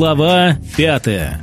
Глава пятая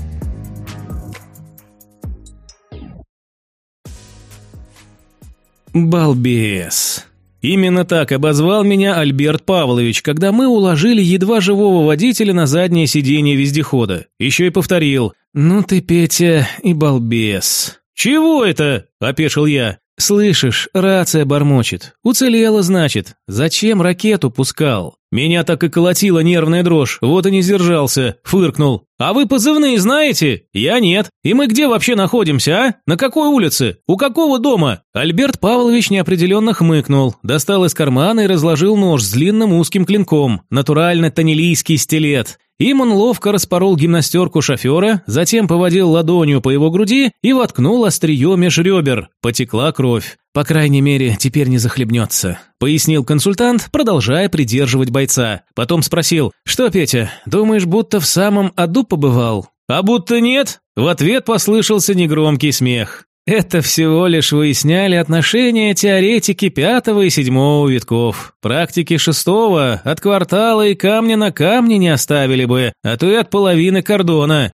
Балбес. Именно так обозвал меня Альберт Павлович, когда мы уложили едва живого водителя на заднее сиденье вездехода. Еще и повторил «Ну ты, Петя, и балбес». «Чего это?» – опешил я. «Слышишь, рация бормочет. Уцелела, значит. Зачем ракету пускал?» Меня так и колотила нервная дрожь, вот и не сдержался, фыркнул. «А вы позывные знаете? Я нет. И мы где вообще находимся, а? На какой улице? У какого дома?» Альберт Павлович неопределенно хмыкнул, достал из кармана и разложил нож с длинным узким клинком, натурально танилийский стилет. Им он ловко распорол гимнастерку шофера, затем поводил ладонью по его груди и воткнул острие меж ребер. Потекла кровь. «По крайней мере, теперь не захлебнется», – пояснил консультант, продолжая придерживать бойца. Потом спросил, «Что, Петя, думаешь, будто в самом аду побывал?» «А будто нет?» В ответ послышался негромкий смех. Это всего лишь выясняли отношения теоретики пятого и седьмого витков. Практики шестого от квартала и камня на камне не оставили бы, а то и от половины кордона.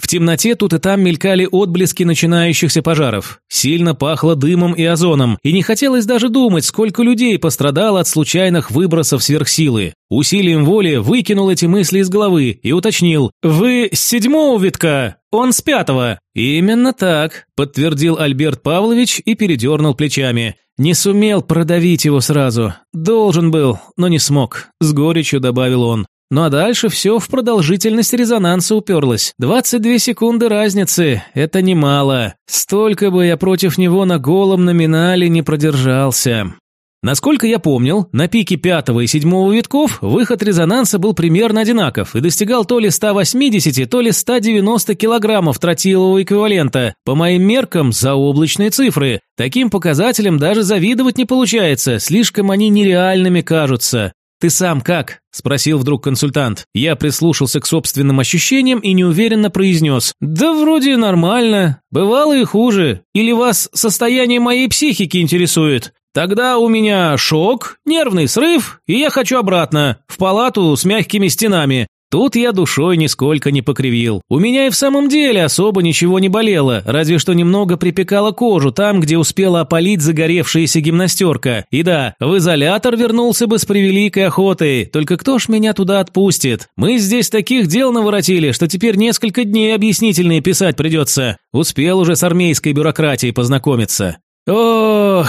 В темноте тут и там мелькали отблески начинающихся пожаров. Сильно пахло дымом и озоном, и не хотелось даже думать, сколько людей пострадало от случайных выбросов сверхсилы. Усилием воли выкинул эти мысли из головы и уточнил «Вы с седьмого витка, он с пятого». «Именно так», – подтвердил Альберт Павлович и передернул плечами. «Не сумел продавить его сразу. Должен был, но не смог», – с горечью добавил он. Ну а дальше все в продолжительность резонанса уперлось. 22 секунды разницы – это немало. Столько бы я против него на голом номинале не продержался. Насколько я помнил, на пике пятого и седьмого витков выход резонанса был примерно одинаков и достигал то ли 180, то ли 190 килограммов тротилового эквивалента. По моим меркам, заоблачные цифры. Таким показателям даже завидовать не получается, слишком они нереальными кажутся. «Ты сам как?» – спросил вдруг консультант. Я прислушался к собственным ощущениям и неуверенно произнес. «Да вроде нормально. Бывало и хуже. Или вас состояние моей психики интересует? Тогда у меня шок, нервный срыв, и я хочу обратно, в палату с мягкими стенами. Тут я душой нисколько не покривил. У меня и в самом деле особо ничего не болело, разве что немного припекало кожу там, где успела опалить загоревшаяся гимнастерка. И да, в изолятор вернулся бы с превеликой охотой, только кто ж меня туда отпустит? Мы здесь таких дел наворотили, что теперь несколько дней объяснительные писать придется. Успел уже с армейской бюрократией познакомиться. Ох,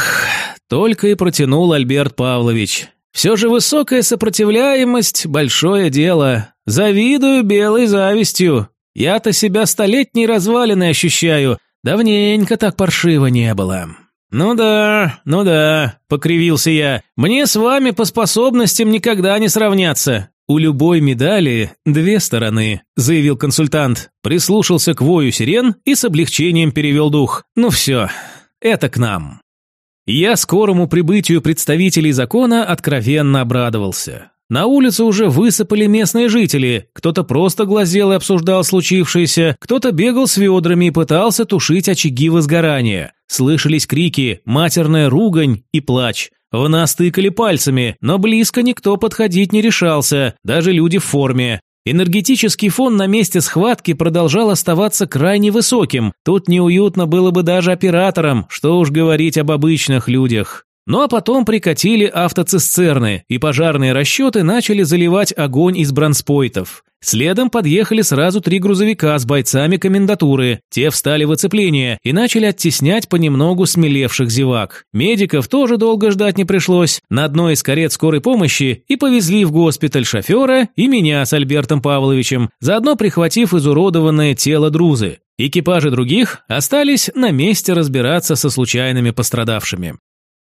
только и протянул Альберт Павлович. Все же высокая сопротивляемость – большое дело. Завидую белой завистью. Я-то себя столетней развалиной ощущаю. Давненько так паршиво не было. «Ну да, ну да», – покривился я. «Мне с вами по способностям никогда не сравняться». «У любой медали две стороны», – заявил консультант. Прислушался к вою сирен и с облегчением перевел дух. «Ну все, это к нам». Я скорому прибытию представителей закона откровенно обрадовался. На улице уже высыпали местные жители, кто-то просто глазел и обсуждал случившееся, кто-то бегал с ведрами и пытался тушить очаги возгорания. Слышались крики, матерная ругань и плач. В нас тыкали пальцами, но близко никто подходить не решался, даже люди в форме. Энергетический фон на месте схватки продолжал оставаться крайне высоким. Тут неуютно было бы даже операторам, что уж говорить об обычных людях. Ну а потом прикатили автоцистерны, и пожарные расчеты начали заливать огонь из бронспойтов. Следом подъехали сразу три грузовика с бойцами комендатуры. Те встали в оцепление и начали оттеснять понемногу смелевших зевак. Медиков тоже долго ждать не пришлось. На одной из карет скорой помощи и повезли в госпиталь шофера и меня с Альбертом Павловичем, заодно прихватив изуродованное тело друзы. Экипажи других остались на месте разбираться со случайными пострадавшими.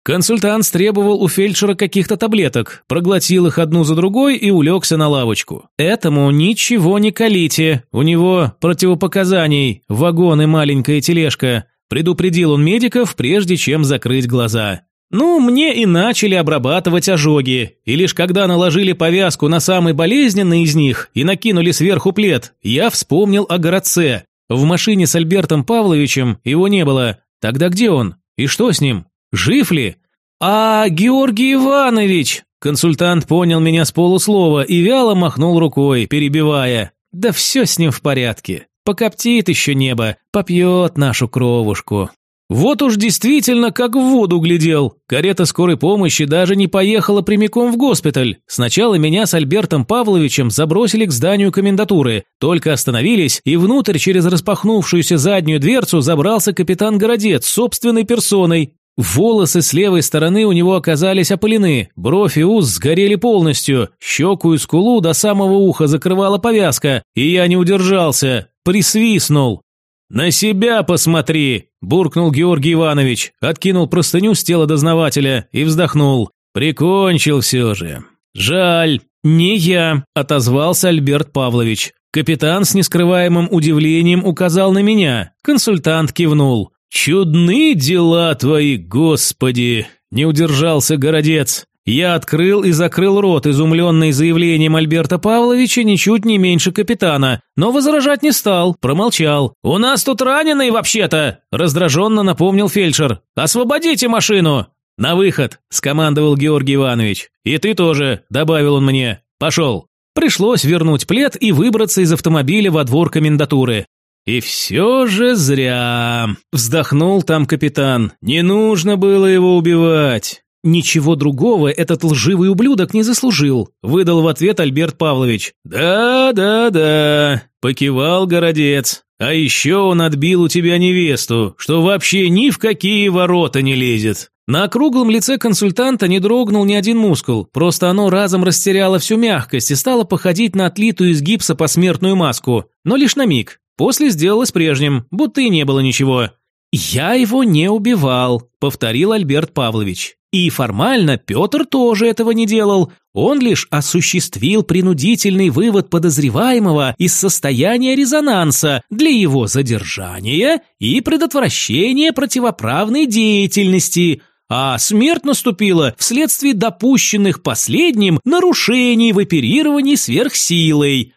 Консультант требовал у фельдшера каких-то таблеток, проглотил их одну за другой и улегся на лавочку. Этому ничего не колите, у него противопоказаний, вагон и маленькая тележка. Предупредил он медиков, прежде чем закрыть глаза. Ну, мне и начали обрабатывать ожоги, и лишь когда наложили повязку на самый болезненный из них и накинули сверху плед, я вспомнил о городце. В машине с Альбертом Павловичем его не было. Тогда где он? И что с ним? Жив ли? А, Георгий Иванович! Консультант понял меня с полуслова и вяло махнул рукой, перебивая. Да все с ним в порядке. Покоптит еще небо, попьет нашу кровушку. Вот уж действительно как в воду глядел. Карета скорой помощи даже не поехала прямиком в госпиталь. Сначала меня с Альбертом Павловичем забросили к зданию комендатуры. Только остановились, и внутрь через распахнувшуюся заднюю дверцу забрался капитан Городец собственной персоной. Волосы с левой стороны у него оказались опалены, бровь и ус сгорели полностью, щеку и скулу до самого уха закрывала повязка, и я не удержался, присвистнул. «На себя посмотри!» – буркнул Георгий Иванович, откинул простыню с тела дознавателя и вздохнул. «Прикончил все же. Жаль, не я», – отозвался Альберт Павлович. Капитан с нескрываемым удивлением указал на меня. Консультант кивнул. «Чудны дела твои, Господи!» – не удержался Городец. Я открыл и закрыл рот, изумленный заявлением Альберта Павловича ничуть не меньше капитана, но возражать не стал, промолчал. «У нас тут раненый вообще-то!» – раздраженно напомнил фельдшер. «Освободите машину!» «На выход!» – скомандовал Георгий Иванович. «И ты тоже!» – добавил он мне. «Пошел!» Пришлось вернуть плед и выбраться из автомобиля во двор комендатуры. «И все же зря!» – вздохнул там капитан. «Не нужно было его убивать!» «Ничего другого этот лживый ублюдок не заслужил», – выдал в ответ Альберт Павлович. «Да, да, да», – покивал Городец. «А еще он отбил у тебя невесту, что вообще ни в какие ворота не лезет». На округлом лице консультанта не дрогнул ни один мускул, просто оно разом растеряло всю мягкость и стало походить на отлитую из гипса посмертную маску, но лишь на миг. После сделалось прежним, будто и не было ничего. «Я его не убивал», – повторил Альберт Павлович. И формально Петр тоже этого не делал, он лишь осуществил принудительный вывод подозреваемого из состояния резонанса для его задержания и предотвращения противоправной деятельности, а смерть наступила вследствие допущенных последним нарушений в оперировании сверхсилой.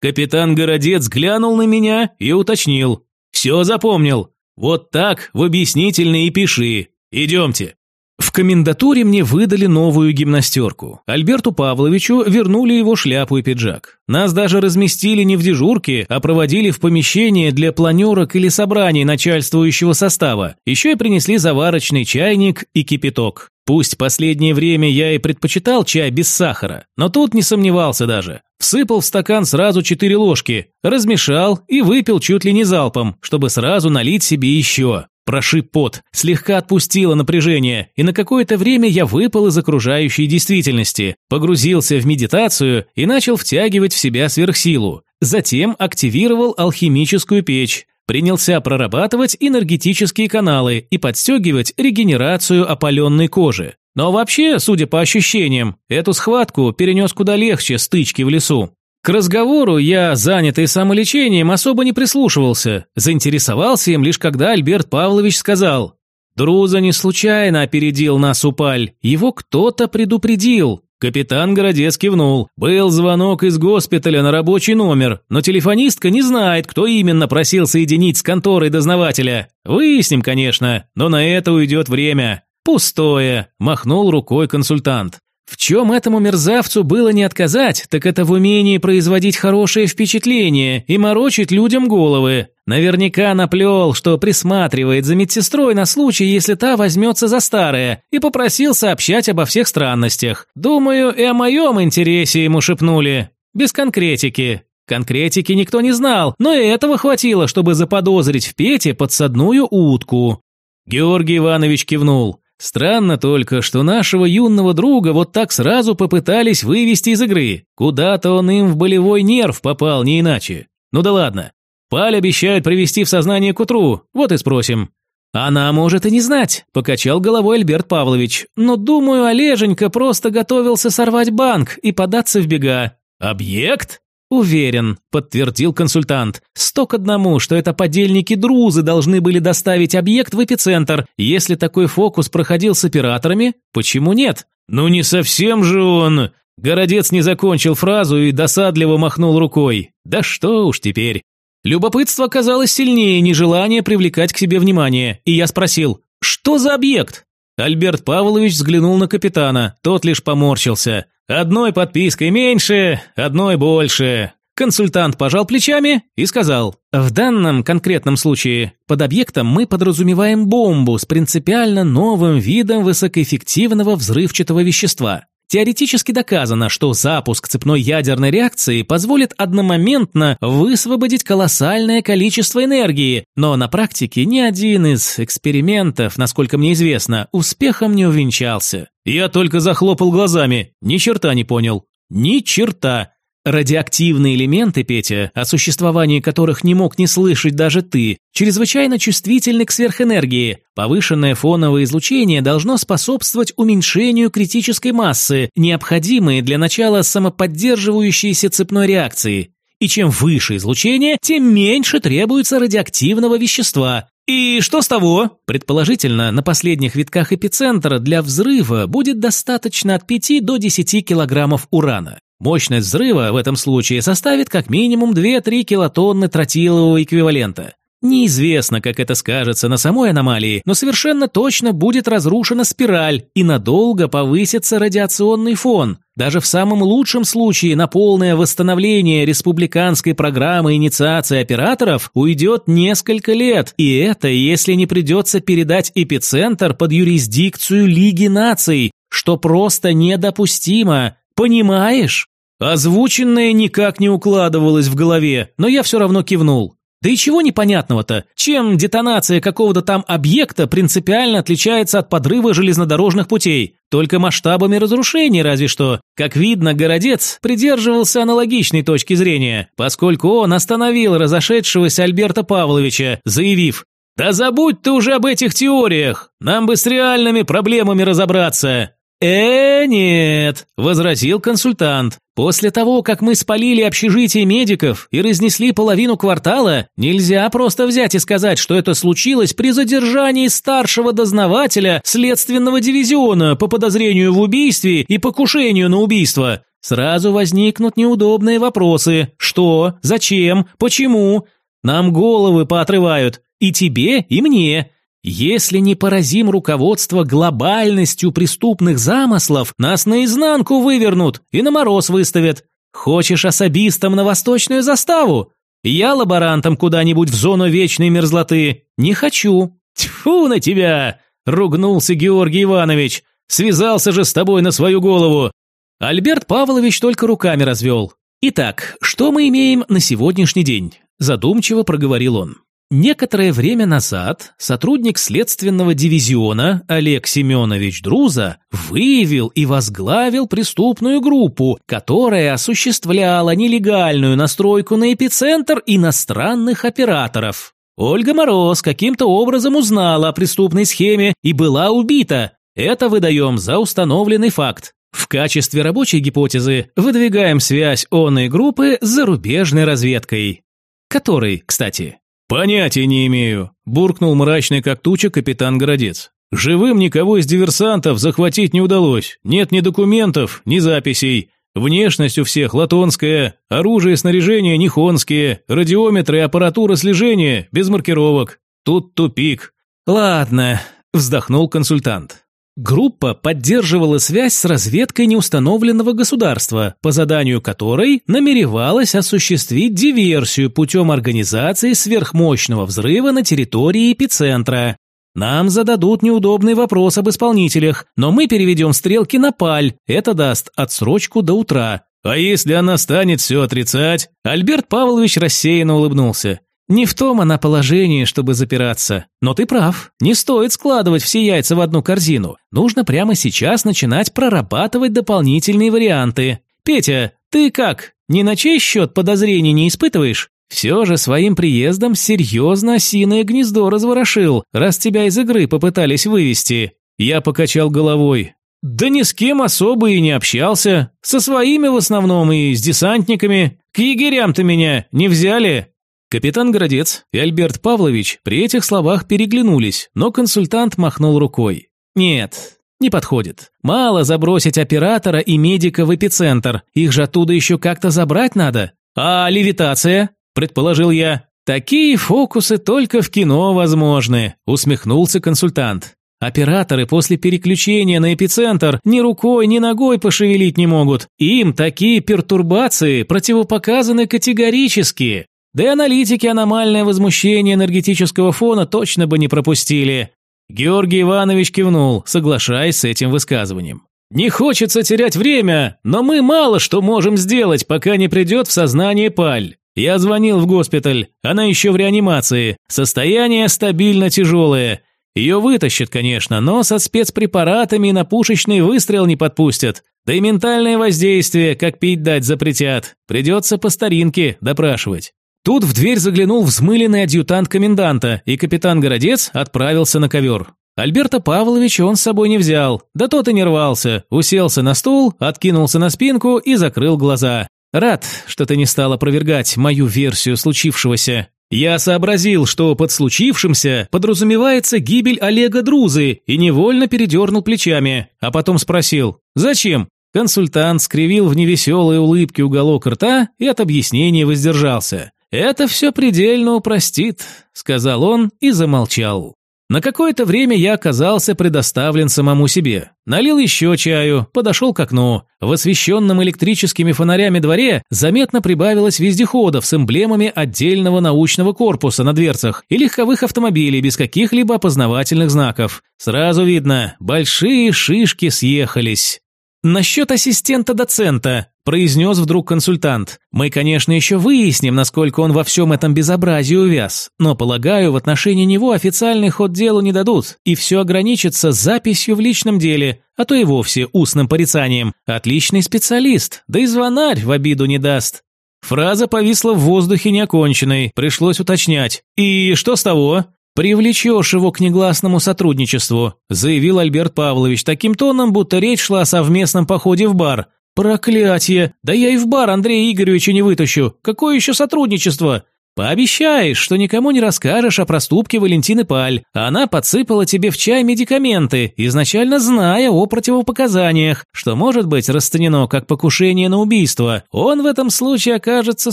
Капитан Городец глянул на меня и уточнил. «Все запомнил. Вот так в объяснительной и пиши. Идемте». В комендатуре мне выдали новую гимнастерку. Альберту Павловичу вернули его шляпу и пиджак. Нас даже разместили не в дежурке, а проводили в помещение для планерок или собраний начальствующего состава. Еще и принесли заварочный чайник и кипяток. Пусть последнее время я и предпочитал чай без сахара, но тут не сомневался даже. Всыпал в стакан сразу четыре ложки, размешал и выпил чуть ли не залпом, чтобы сразу налить себе еще. Прошиб пот, слегка отпустило напряжение, и на какое-то время я выпал из окружающей действительности, погрузился в медитацию и начал втягивать в себя сверхсилу. Затем активировал алхимическую печь, принялся прорабатывать энергетические каналы и подстегивать регенерацию опаленной кожи. Но вообще, судя по ощущениям, эту схватку перенес куда легче стычки в лесу. К разговору я, занятый самолечением, особо не прислушивался. Заинтересовался им лишь когда Альберт Павлович сказал «Друза не случайно опередил нас упаль, его кто-то предупредил». Капитан Городец кивнул. Был звонок из госпиталя на рабочий номер, но телефонистка не знает, кто именно просил соединить с конторой дознавателя. Выясним, конечно, но на это уйдет время. Пустое, махнул рукой консультант. В чем этому мерзавцу было не отказать, так это в умении производить хорошее впечатление и морочить людям головы. Наверняка наплел, что присматривает за медсестрой на случай, если та возьмется за старое, и попросил сообщать обо всех странностях. Думаю, и о моем интересе ему шепнули. Без конкретики. Конкретики никто не знал, но и этого хватило, чтобы заподозрить в Пете подсадную утку. Георгий Иванович кивнул. Странно только, что нашего юного друга вот так сразу попытались вывести из игры. Куда-то он им в болевой нерв попал, не иначе. Ну да ладно. Паль обещает привести в сознание к утру, вот и спросим. Она может и не знать, покачал головой Альберт Павлович. Но думаю, Олеженька просто готовился сорвать банк и податься в бега. Объект? «Уверен», – подтвердил консультант. «Сто к одному, что это подельники-друзы должны были доставить объект в эпицентр. Если такой фокус проходил с операторами, почему нет?» «Ну не совсем же он...» Городец не закончил фразу и досадливо махнул рукой. «Да что уж теперь». Любопытство оказалось сильнее нежелания привлекать к себе внимание, и я спросил, «Что за объект?» Альберт Павлович взглянул на капитана, тот лишь поморщился. Одной подпиской меньше, одной больше. Консультант пожал плечами и сказал, в данном конкретном случае под объектом мы подразумеваем бомбу с принципиально новым видом высокоэффективного взрывчатого вещества. Теоретически доказано, что запуск цепной ядерной реакции позволит одномоментно высвободить колоссальное количество энергии, но на практике ни один из экспериментов, насколько мне известно, успехом не увенчался. Я только захлопал глазами, ни черта не понял. Ни черта. Радиоактивные элементы, Петя, о существовании которых не мог не слышать даже ты, чрезвычайно чувствительны к сверхэнергии. Повышенное фоновое излучение должно способствовать уменьшению критической массы, необходимой для начала самоподдерживающейся цепной реакции. И чем выше излучение, тем меньше требуется радиоактивного вещества. И что с того? Предположительно, на последних витках эпицентра для взрыва будет достаточно от 5 до 10 килограммов урана. Мощность взрыва в этом случае составит как минимум 2-3 килотонны тротилового эквивалента. Неизвестно, как это скажется на самой аномалии, но совершенно точно будет разрушена спираль и надолго повысится радиационный фон. Даже в самом лучшем случае на полное восстановление республиканской программы инициации операторов уйдет несколько лет, и это если не придется передать эпицентр под юрисдикцию Лиги наций, что просто недопустимо. Понимаешь? Озвученное никак не укладывалось в голове, но я все равно кивнул. Да и чего непонятного-то? Чем детонация какого-то там объекта принципиально отличается от подрыва железнодорожных путей? Только масштабами разрушений разве что. Как видно, Городец придерживался аналогичной точки зрения, поскольку он остановил разошедшегося Альберта Павловича, заявив «Да забудь ты уже об этих теориях, нам бы с реальными проблемами разобраться». «Э, нет», – возразил консультант. «После того, как мы спалили общежитие медиков и разнесли половину квартала, нельзя просто взять и сказать, что это случилось при задержании старшего дознавателя следственного дивизиона по подозрению в убийстве и покушению на убийство. Сразу возникнут неудобные вопросы. Что? Зачем? Почему? Нам головы поотрывают. И тебе, и мне. Если не поразим руководство глобальностью преступных замыслов, нас наизнанку вывернут и на мороз выставят. Хочешь особистом на восточную заставу? Я лаборантом куда-нибудь в зону вечной мерзлоты. Не хочу. Тьфу на тебя! Ругнулся Георгий Иванович. Связался же с тобой на свою голову. Альберт Павлович только руками развел. Итак, что мы имеем на сегодняшний день? Задумчиво проговорил он. Некоторое время назад сотрудник следственного дивизиона Олег Семенович Друза выявил и возглавил преступную группу, которая осуществляла нелегальную настройку на эпицентр иностранных операторов. Ольга Мороз каким-то образом узнала о преступной схеме и была убита. Это выдаем за установленный факт. В качестве рабочей гипотезы выдвигаем связь онной группы с зарубежной разведкой. Которой, кстати, «Понятия не имею», – буркнул мрачный как туча капитан Городец. «Живым никого из диверсантов захватить не удалось. Нет ни документов, ни записей. Внешность у всех латонская, оружие и снаряжение нихонские, радиометры и аппаратура слежения без маркировок. Тут тупик». «Ладно», – вздохнул консультант. Группа поддерживала связь с разведкой неустановленного государства, по заданию которой намеревалась осуществить диверсию путем организации сверхмощного взрыва на территории эпицентра. Нам зададут неудобный вопрос об исполнителях, но мы переведем стрелки на паль, это даст отсрочку до утра. А если она станет все отрицать? Альберт Павлович рассеянно улыбнулся. Не в том она положении, чтобы запираться. Но ты прав, не стоит складывать все яйца в одну корзину. Нужно прямо сейчас начинать прорабатывать дополнительные варианты. Петя, ты как, ни на чей счет подозрений не испытываешь? Все же своим приездом серьезно осиное гнездо разворошил, раз тебя из игры попытались вывести. Я покачал головой. Да ни с кем особо и не общался. Со своими в основном и с десантниками. К егерям-то меня не взяли. Капитан Городец и Альберт Павлович при этих словах переглянулись, но консультант махнул рукой. «Нет, не подходит. Мало забросить оператора и медика в эпицентр, их же оттуда еще как-то забрать надо. А левитация?» – предположил я. «Такие фокусы только в кино возможны», – усмехнулся консультант. Операторы после переключения на эпицентр ни рукой, ни ногой пошевелить не могут. Им такие пертурбации противопоказаны категорически. Да и аналитики аномальное возмущение энергетического фона точно бы не пропустили. Георгий Иванович кивнул, соглашаясь с этим высказыванием. «Не хочется терять время, но мы мало что можем сделать, пока не придет в сознание Паль. Я звонил в госпиталь, она еще в реанимации, состояние стабильно тяжелое. Ее вытащат, конечно, но со спецпрепаратами на пушечный выстрел не подпустят. Да и ментальное воздействие, как пить дать, запретят. Придется по старинке допрашивать. Тут в дверь заглянул взмыленный адъютант коменданта, и капитан Городец отправился на ковер. Альберта Павловича он с собой не взял, да тот и не рвался, уселся на стул, откинулся на спинку и закрыл глаза. «Рад, что ты не стал опровергать мою версию случившегося. Я сообразил, что под случившимся подразумевается гибель Олега Друзы и невольно передернул плечами, а потом спросил «Зачем?». Консультант скривил в невеселой улыбке уголок рта и от объяснения воздержался. «Это все предельно упростит», — сказал он и замолчал. На какое-то время я оказался предоставлен самому себе. Налил еще чаю, подошел к окну. В освещенном электрическими фонарями дворе заметно прибавилось вездеходов с эмблемами отдельного научного корпуса на дверцах и легковых автомобилей без каких-либо опознавательных знаков. Сразу видно, большие шишки съехались. «Насчет ассистента-доцента», – произнес вдруг консультант. «Мы, конечно, еще выясним, насколько он во всем этом безобразии увяз, но, полагаю, в отношении него официальный ход делу не дадут, и все ограничится записью в личном деле, а то и вовсе устным порицанием. Отличный специалист, да и звонарь в обиду не даст». Фраза повисла в воздухе неоконченной, пришлось уточнять. «И что с того?» «Привлечешь его к негласному сотрудничеству», заявил Альберт Павлович таким тоном, будто речь шла о совместном походе в бар. «Проклятье! Да я и в бар Андрея Игоревича не вытащу! Какое еще сотрудничество?» «Пообещаешь, что никому не расскажешь о проступке Валентины Паль. Она подсыпала тебе в чай медикаменты, изначально зная о противопоказаниях, что может быть расценено как покушение на убийство. Он в этом случае окажется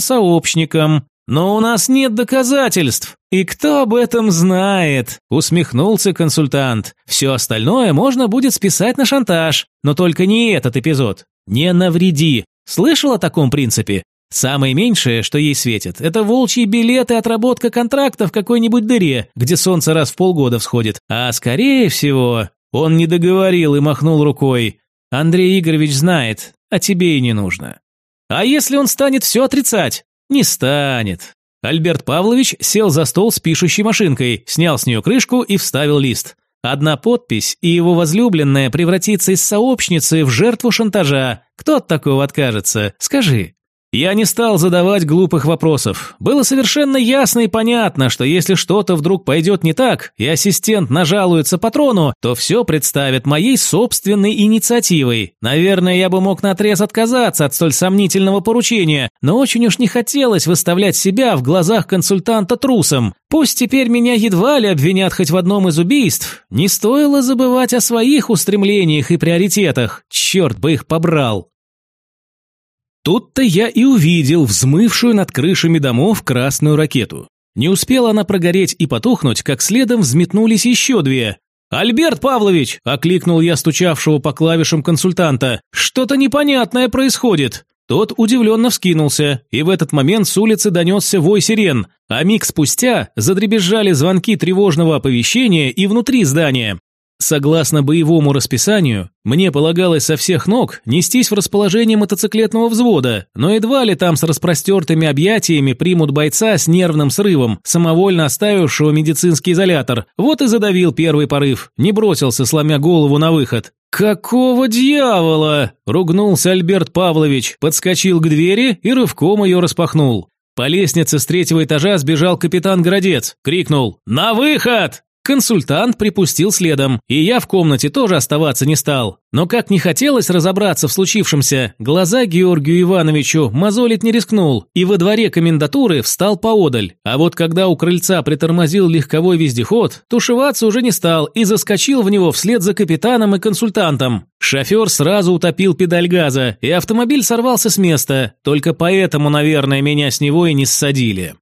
сообщником. «Но у нас нет доказательств. И кто об этом знает?» – усмехнулся консультант. «Все остальное можно будет списать на шантаж, но только не этот эпизод. Не навреди. Слышал о таком принципе? Самое меньшее, что ей светит, это волчьи билеты отработка контракта в какой-нибудь дыре, где солнце раз в полгода всходит. А скорее всего, он не договорил и махнул рукой. Андрей Игоревич знает, а тебе и не нужно. А если он станет все отрицать? Не станет. Альберт Павлович сел за стол с пишущей машинкой, снял с нее крышку и вставил лист. Одна подпись, и его возлюбленная превратится из сообщницы в жертву шантажа. Кто от такого откажется? Скажи. Я не стал задавать глупых вопросов. Было совершенно ясно и понятно, что если что-то вдруг пойдет не так, и ассистент нажалуется патрону, то все представит моей собственной инициативой. Наверное, я бы мог наотрез отказаться от столь сомнительного поручения, но очень уж не хотелось выставлять себя в глазах консультанта трусом. Пусть теперь меня едва ли обвинят хоть в одном из убийств, не стоило забывать о своих устремлениях и приоритетах. Черт бы их побрал. Тут-то я и увидел взмывшую над крышами домов красную ракету. Не успела она прогореть и потухнуть, как следом взметнулись еще две. «Альберт Павлович!» – окликнул я стучавшего по клавишам консультанта. «Что-то непонятное происходит!» Тот удивленно вскинулся, и в этот момент с улицы донесся вой сирен, а миг спустя задребезжали звонки тревожного оповещения и внутри здания. Согласно боевому расписанию, мне полагалось со всех ног нестись в расположение мотоциклетного взвода, но едва ли там с распростертыми объятиями примут бойца с нервным срывом, самовольно оставившего медицинский изолятор. Вот и задавил первый порыв, не бросился, сломя голову на выход. «Какого дьявола?» – ругнулся Альберт Павлович, подскочил к двери и рывком ее распахнул. По лестнице с третьего этажа сбежал капитан Городец, крикнул «На выход!» Консультант припустил следом, и я в комнате тоже оставаться не стал. Но как не хотелось разобраться в случившемся, глаза Георгию Ивановичу мозолить не рискнул, и во дворе комендатуры встал поодаль. А вот когда у крыльца притормозил легковой вездеход, тушеваться уже не стал и заскочил в него вслед за капитаном и консультантом. Шофер сразу утопил педаль газа, и автомобиль сорвался с места, только поэтому, наверное, меня с него и не ссадили.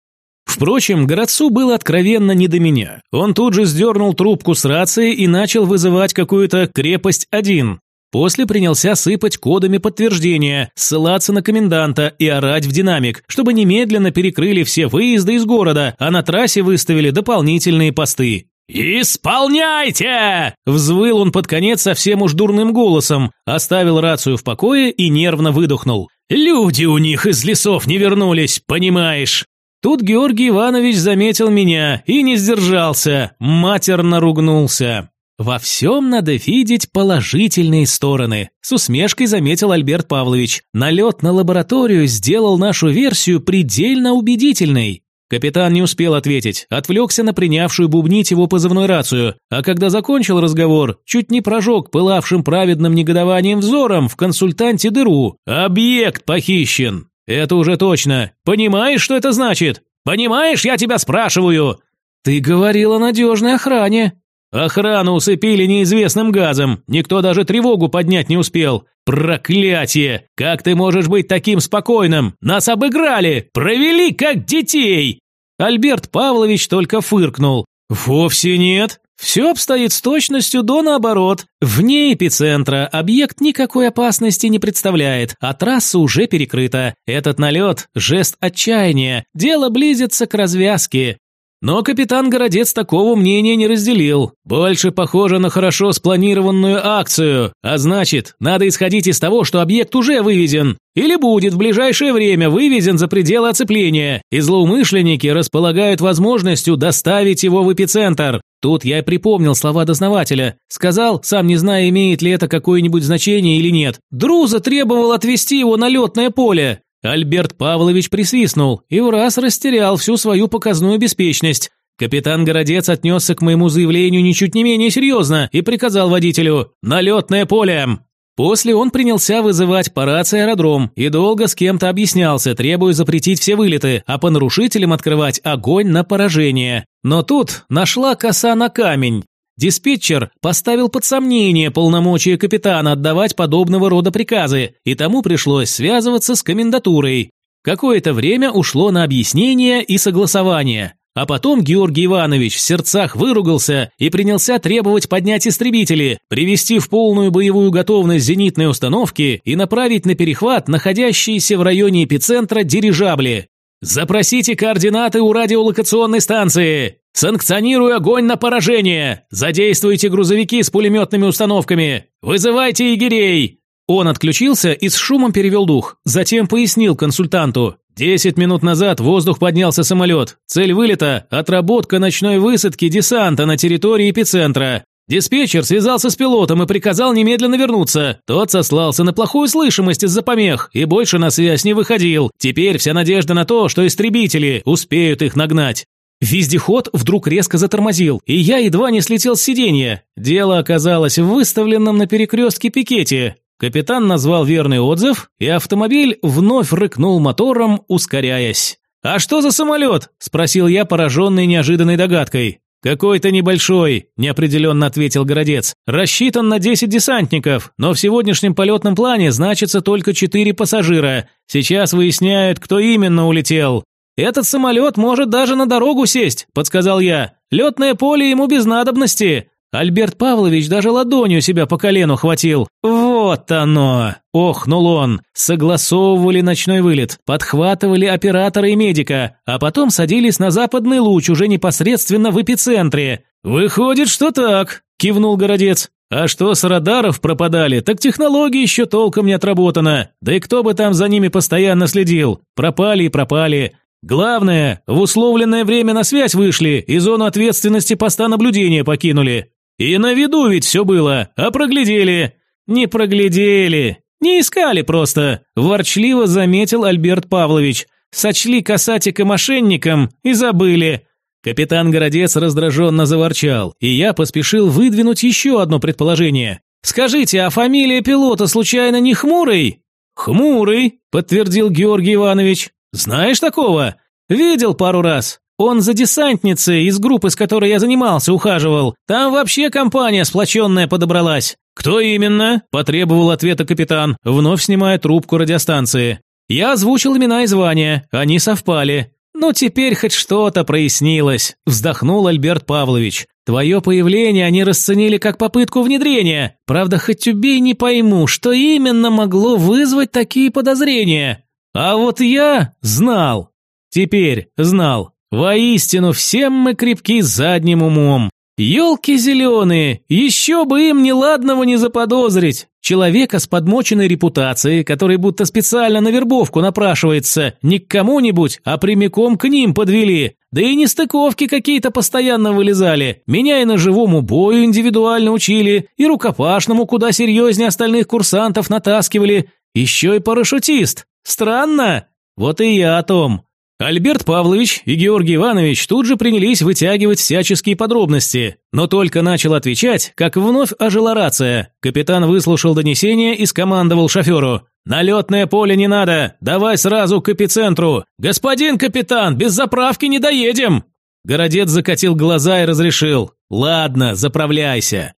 Впрочем, городцу было откровенно не до меня. Он тут же сдернул трубку с рации и начал вызывать какую-то «крепость-1». После принялся сыпать кодами подтверждения, ссылаться на коменданта и орать в динамик, чтобы немедленно перекрыли все выезды из города, а на трассе выставили дополнительные посты. «Исполняйте!» Взвыл он под конец совсем уж дурным голосом, оставил рацию в покое и нервно выдохнул. «Люди у них из лесов не вернулись, понимаешь?» Тут Георгий Иванович заметил меня и не сдержался, матерно ругнулся. «Во всем надо видеть положительные стороны», – с усмешкой заметил Альберт Павлович. «Налет на лабораторию сделал нашу версию предельно убедительной». Капитан не успел ответить, отвлекся на принявшую бубнить его позывной рацию, а когда закончил разговор, чуть не прожег пылавшим праведным негодованием взором в консультанте дыру. «Объект похищен!» «Это уже точно. Понимаешь, что это значит? Понимаешь, я тебя спрашиваю?» «Ты говорил о надежной охране», Охрану усыпили неизвестным газом, никто даже тревогу поднять не успел. Проклятие! Как ты можешь быть таким спокойным? Нас обыграли, провели как детей!» Альберт Павлович только фыркнул. «Вовсе нет. Все обстоит с точностью до наоборот. Вне эпицентра объект никакой опасности не представляет, а трасса уже перекрыта. Этот налет – жест отчаяния. Дело близится к развязке. Но капитан Городец такого мнения не разделил. Больше похоже на хорошо спланированную акцию, а значит, надо исходить из того, что объект уже вывезен. Или будет в ближайшее время вывезен за пределы оцепления, и злоумышленники располагают возможностью доставить его в эпицентр. Тут я припомнил слова дознавателя. Сказал, сам не зная, имеет ли это какое-нибудь значение или нет. Друза требовал отвезти его на летное поле. Альберт Павлович присвистнул и в раз растерял всю свою показную беспечность. Капитан Городец отнесся к моему заявлению ничуть не менее серьезно и приказал водителю «Налетное поле!». После он принялся вызывать по рации аэродром и долго с кем-то объяснялся, требуя запретить все вылеты, а по нарушителям открывать огонь на поражение. Но тут нашла коса на камень. Диспетчер поставил под сомнение полномочия капитана отдавать подобного рода приказы, и тому пришлось связываться с комендатурой. Какое-то время ушло на объяснение и согласование. А потом Георгий Иванович в сердцах выругался и принялся требовать поднять истребители, привести в полную боевую готовность зенитной установки и направить на перехват находящиеся в районе эпицентра дирижабли. «Запросите координаты у радиолокационной станции! Санкционирую огонь на поражение! Задействуйте грузовики с пулеметными установками! Вызывайте егерей!» Он отключился и с шумом перевел дух, затем пояснил консультанту. «Десять минут назад в воздух поднялся самолет. Цель вылета – отработка ночной высадки десанта на территории эпицентра. Диспетчер связался с пилотом и приказал немедленно вернуться. Тот сослался на плохую слышимость из-за помех и больше на связь не выходил. Теперь вся надежда на то, что истребители успеют их нагнать. Вездеход вдруг резко затормозил, и я едва не слетел с сиденья. Дело оказалось в выставленном на перекрестке пикете. Капитан назвал верный отзыв, и автомобиль вновь рыкнул мотором, ускоряясь. «А что за самолет?» – спросил я, пораженный неожиданной догадкой. «Какой-то небольшой», – неопределенно ответил Городец. «Рассчитан на 10 десантников, но в сегодняшнем полетном плане значится только 4 пассажира. Сейчас выясняют, кто именно улетел. Этот самолет может даже на дорогу сесть», – подсказал я. «Летное поле ему без надобности. Альберт Павлович даже ладонью себя по колену хватил. «Вот оно!» – охнул он. Согласовывали ночной вылет, подхватывали оператора и медика, а потом садились на западный луч уже непосредственно в эпицентре. «Выходит, что так», – кивнул Городец. «А что с радаров пропадали, так технология еще толком не отработана. Да и кто бы там за ними постоянно следил? Пропали и пропали. Главное, в условленное время на связь вышли и зону ответственности поста наблюдения покинули. И на виду ведь все было, а проглядели. Не проглядели, не искали просто, ворчливо заметил Альберт Павлович. Сочли касатика мошенником и забыли. Капитан Городец раздраженно заворчал, и я поспешил выдвинуть еще одно предположение. «Скажите, а фамилия пилота случайно не Хмурый?» «Хмурый», – подтвердил Георгий Иванович. «Знаешь такого?» «Видел пару раз. Он за десантницей из группы, с которой я занимался, ухаживал. Там вообще компания сплоченная подобралась. Кто именно? Потребовал ответа капитан, вновь снимая трубку радиостанции. Я озвучил имена и звания, они совпали. «Ну, теперь хоть что-то прояснилось», – вздохнул Альберт Павлович. «Твое появление они расценили как попытку внедрения. Правда, хоть убей не пойму, что именно могло вызвать такие подозрения. А вот я знал. Теперь знал. Воистину, всем мы крепки задним умом. Елки зеленые, еще бы им неладного не заподозрить. Человека с подмоченной репутацией, который будто специально на вербовку напрашивается, не к кому-нибудь, а прямиком к ним подвели. Да и нестыковки какие-то постоянно вылезали. Меня и ножевому бою индивидуально учили, и рукопашному куда серьезнее остальных курсантов натаскивали. Еще и парашютист. Странно? Вот и я о том. Альберт Павлович и Георгий Иванович тут же принялись вытягивать всяческие подробности, но только начал отвечать, как вновь ожила рация. Капитан выслушал донесение и скомандовал шоферу. «На летное поле не надо, давай сразу к эпицентру. Господин капитан, без заправки не доедем!» Городец закатил глаза и разрешил. «Ладно, заправляйся».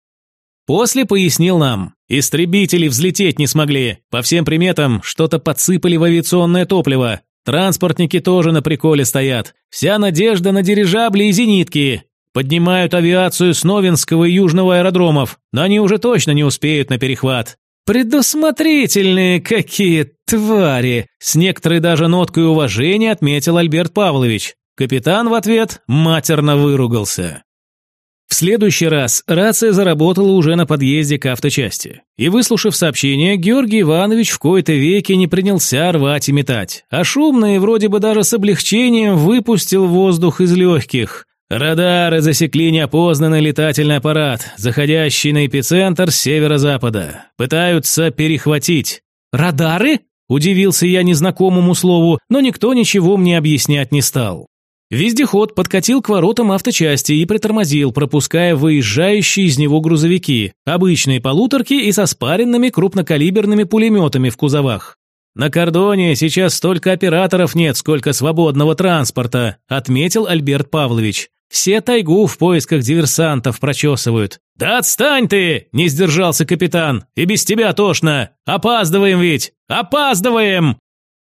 После пояснил нам. Истребители взлететь не смогли. По всем приметам, что-то подсыпали в авиационное топливо. Транспортники тоже на приколе стоят. Вся надежда на дирижабли и зенитки. Поднимают авиацию с Новинского и Южного аэродромов, но они уже точно не успеют на перехват. «Предусмотрительные какие твари!» С некоторой даже ноткой уважения отметил Альберт Павлович. Капитан в ответ матерно выругался. В следующий раз рация заработала уже на подъезде к авточасти. И выслушав сообщение, Георгий Иванович в кои-то веки не принялся рвать и метать, а шумно и вроде бы даже с облегчением выпустил воздух из легких. Радары засекли неопознанный летательный аппарат, заходящий на эпицентр северо-запада. Пытаются перехватить. «Радары?» – удивился я незнакомому слову, но никто ничего мне объяснять не стал. Вездеход подкатил к воротам авточасти и притормозил, пропуская выезжающие из него грузовики, обычные полуторки и со спаренными крупнокалиберными пулеметами в кузовах. «На кордоне сейчас столько операторов нет, сколько свободного транспорта», отметил Альберт Павлович. «Все тайгу в поисках диверсантов прочесывают». «Да отстань ты!» – не сдержался капитан. «И без тебя тошно! Опаздываем ведь! Опаздываем!»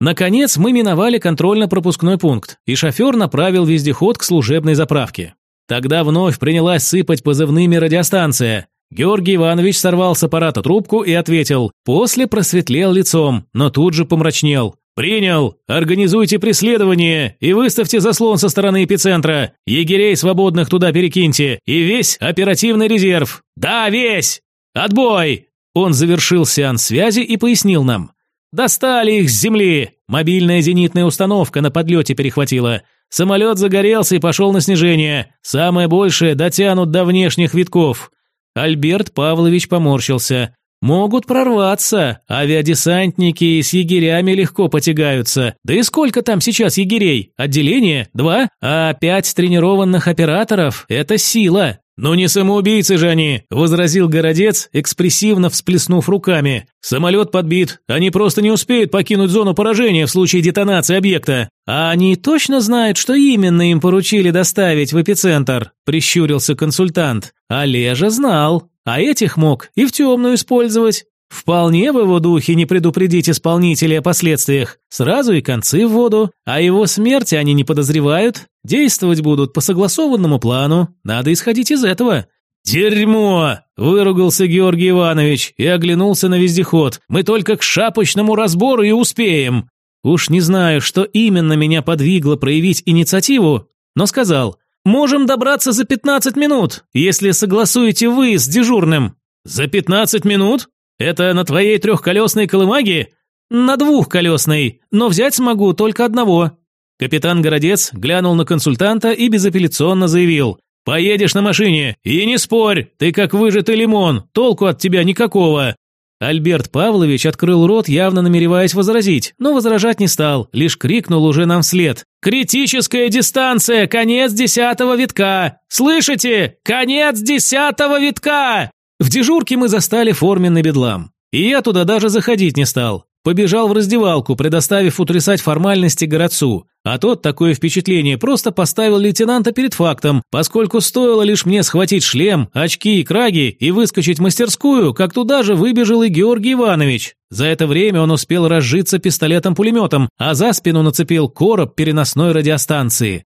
Наконец мы миновали контрольно-пропускной пункт, и шофер направил вездеход к служебной заправке. Тогда вновь принялась сыпать позывными радиостанция. Георгий Иванович сорвал с аппарата трубку и ответил. После просветлел лицом, но тут же помрачнел. «Принял! Организуйте преследование и выставьте заслон со стороны эпицентра. Егерей свободных туда перекиньте и весь оперативный резерв. Да, весь! Отбой!» Он завершил сеанс связи и пояснил нам. Достали их с земли. Мобильная зенитная установка на подлете перехватила. Самолет загорелся и пошел на снижение. Самое большее дотянут до внешних витков. Альберт Павлович поморщился. Могут прорваться. Авиадесантники с егерями легко потягаются. Да и сколько там сейчас егерей? Отделение? Два? А пять тренированных операторов – это сила. «Ну не самоубийцы же они!» – возразил Городец, экспрессивно всплеснув руками. «Самолет подбит, они просто не успеют покинуть зону поражения в случае детонации объекта». «А они точно знают, что именно им поручили доставить в эпицентр?» – прищурился консультант. «Олежа знал, а этих мог и в темную использовать». Вполне в его духе не предупредить исполнителей о последствиях. Сразу и концы в воду. А его смерти они не подозревают. Действовать будут по согласованному плану. Надо исходить из этого. «Дерьмо!» – выругался Георгий Иванович и оглянулся на вездеход. «Мы только к шапочному разбору и успеем!» Уж не знаю, что именно меня подвигло проявить инициативу, но сказал, «Можем добраться за 15 минут, если согласуете вы с дежурным». «За 15 минут?» «Это на твоей трехколесной колымаге?» «На двухколесной, но взять смогу только одного». Капитан Городец глянул на консультанта и безапелляционно заявил. «Поедешь на машине, и не спорь, ты как выжатый лимон, толку от тебя никакого». Альберт Павлович открыл рот, явно намереваясь возразить, но возражать не стал, лишь крикнул уже нам вслед. «Критическая дистанция! Конец десятого витка! Слышите? Конец десятого витка!» В дежурке мы застали форменный бедлам. И я туда даже заходить не стал. Побежал в раздевалку, предоставив утрясать формальности городцу. А тот такое впечатление просто поставил лейтенанта перед фактом, поскольку стоило лишь мне схватить шлем, очки и краги и выскочить в мастерскую, как туда же выбежал и Георгий Иванович. За это время он успел разжиться пистолетом-пулеметом, а за спину нацепил короб переносной радиостанции.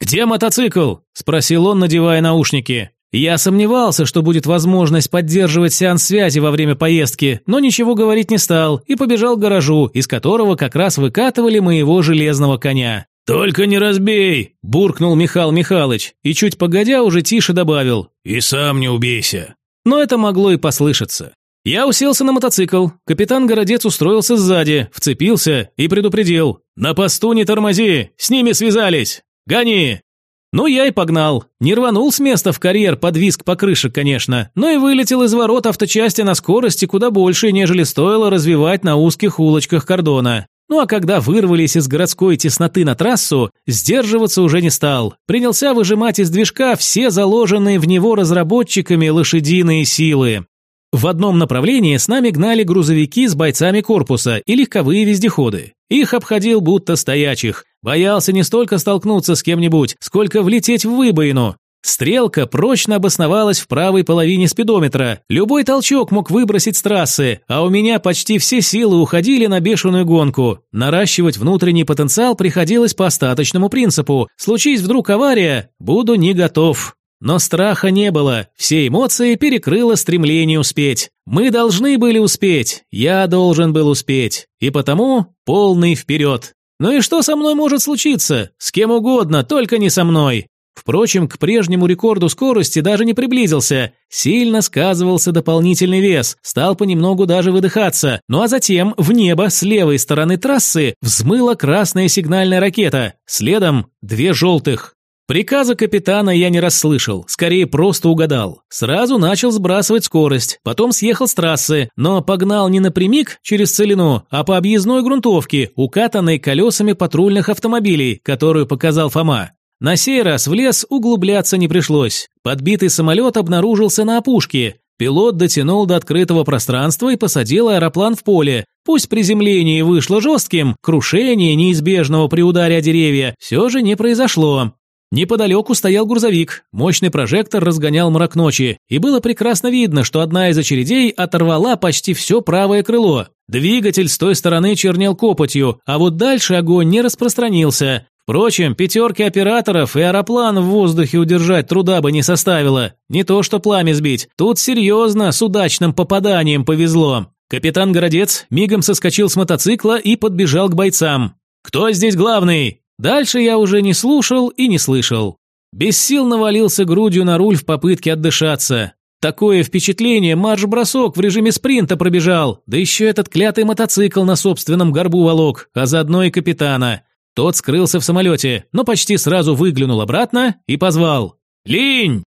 «Где мотоцикл?» – спросил он, надевая наушники. Я сомневался, что будет возможность поддерживать сеанс связи во время поездки, но ничего говорить не стал и побежал к гаражу, из которого как раз выкатывали моего железного коня. «Только не разбей!» – буркнул Михаил Михайлович и чуть погодя уже тише добавил «И сам не убейся!» Но это могло и послышаться. Я уселся на мотоцикл, капитан Городец устроился сзади, вцепился и предупредил «На посту не тормози, с ними связались! Гони!» Ну, я и погнал. Не рванул с места в карьер под виск покрышек, конечно, но и вылетел из ворот авточасти на скорости куда больше, нежели стоило развивать на узких улочках кордона. Ну а когда вырвались из городской тесноты на трассу, сдерживаться уже не стал. Принялся выжимать из движка все заложенные в него разработчиками лошадиные силы. В одном направлении с нами гнали грузовики с бойцами корпуса и легковые вездеходы. Их обходил будто стоячих. Боялся не столько столкнуться с кем-нибудь, сколько влететь в выбоину. Стрелка прочно обосновалась в правой половине спидометра. Любой толчок мог выбросить с трассы, а у меня почти все силы уходили на бешеную гонку. Наращивать внутренний потенциал приходилось по остаточному принципу. Случись вдруг авария, буду не готов. Но страха не было, все эмоции перекрыло стремление успеть. Мы должны были успеть, я должен был успеть, и потому полный вперед. Ну и что со мной может случиться? С кем угодно, только не со мной. Впрочем, к прежнему рекорду скорости даже не приблизился. Сильно сказывался дополнительный вес, стал понемногу даже выдыхаться. Ну а затем в небо с левой стороны трассы взмыла красная сигнальная ракета, следом две желтых. Приказа капитана я не расслышал, скорее просто угадал. Сразу начал сбрасывать скорость, потом съехал с трассы, но погнал не напрямик через целину, а по объездной грунтовке, укатанной колесами патрульных автомобилей, которую показал Фома. На сей раз в лес углубляться не пришлось. Подбитый самолет обнаружился на опушке. Пилот дотянул до открытого пространства и посадил аэроплан в поле. Пусть приземление вышло жестким, крушение, неизбежного при ударе о деревья, все же не произошло. Неподалеку стоял грузовик, мощный прожектор разгонял мрак ночи, и было прекрасно видно, что одна из очередей оторвала почти все правое крыло. Двигатель с той стороны чернел копотью, а вот дальше огонь не распространился. Впрочем, пятерки операторов и аэроплан в воздухе удержать труда бы не составило. Не то что пламя сбить, тут серьезно с удачным попаданием повезло. Капитан Городец мигом соскочил с мотоцикла и подбежал к бойцам. «Кто здесь главный?» Дальше я уже не слушал и не слышал. Без сил навалился грудью на руль в попытке отдышаться. Такое впечатление, марш-бросок в режиме спринта пробежал, да еще этот клятый мотоцикл на собственном горбу волок, а заодно и капитана. Тот скрылся в самолете, но почти сразу выглянул обратно и позвал «Линь!».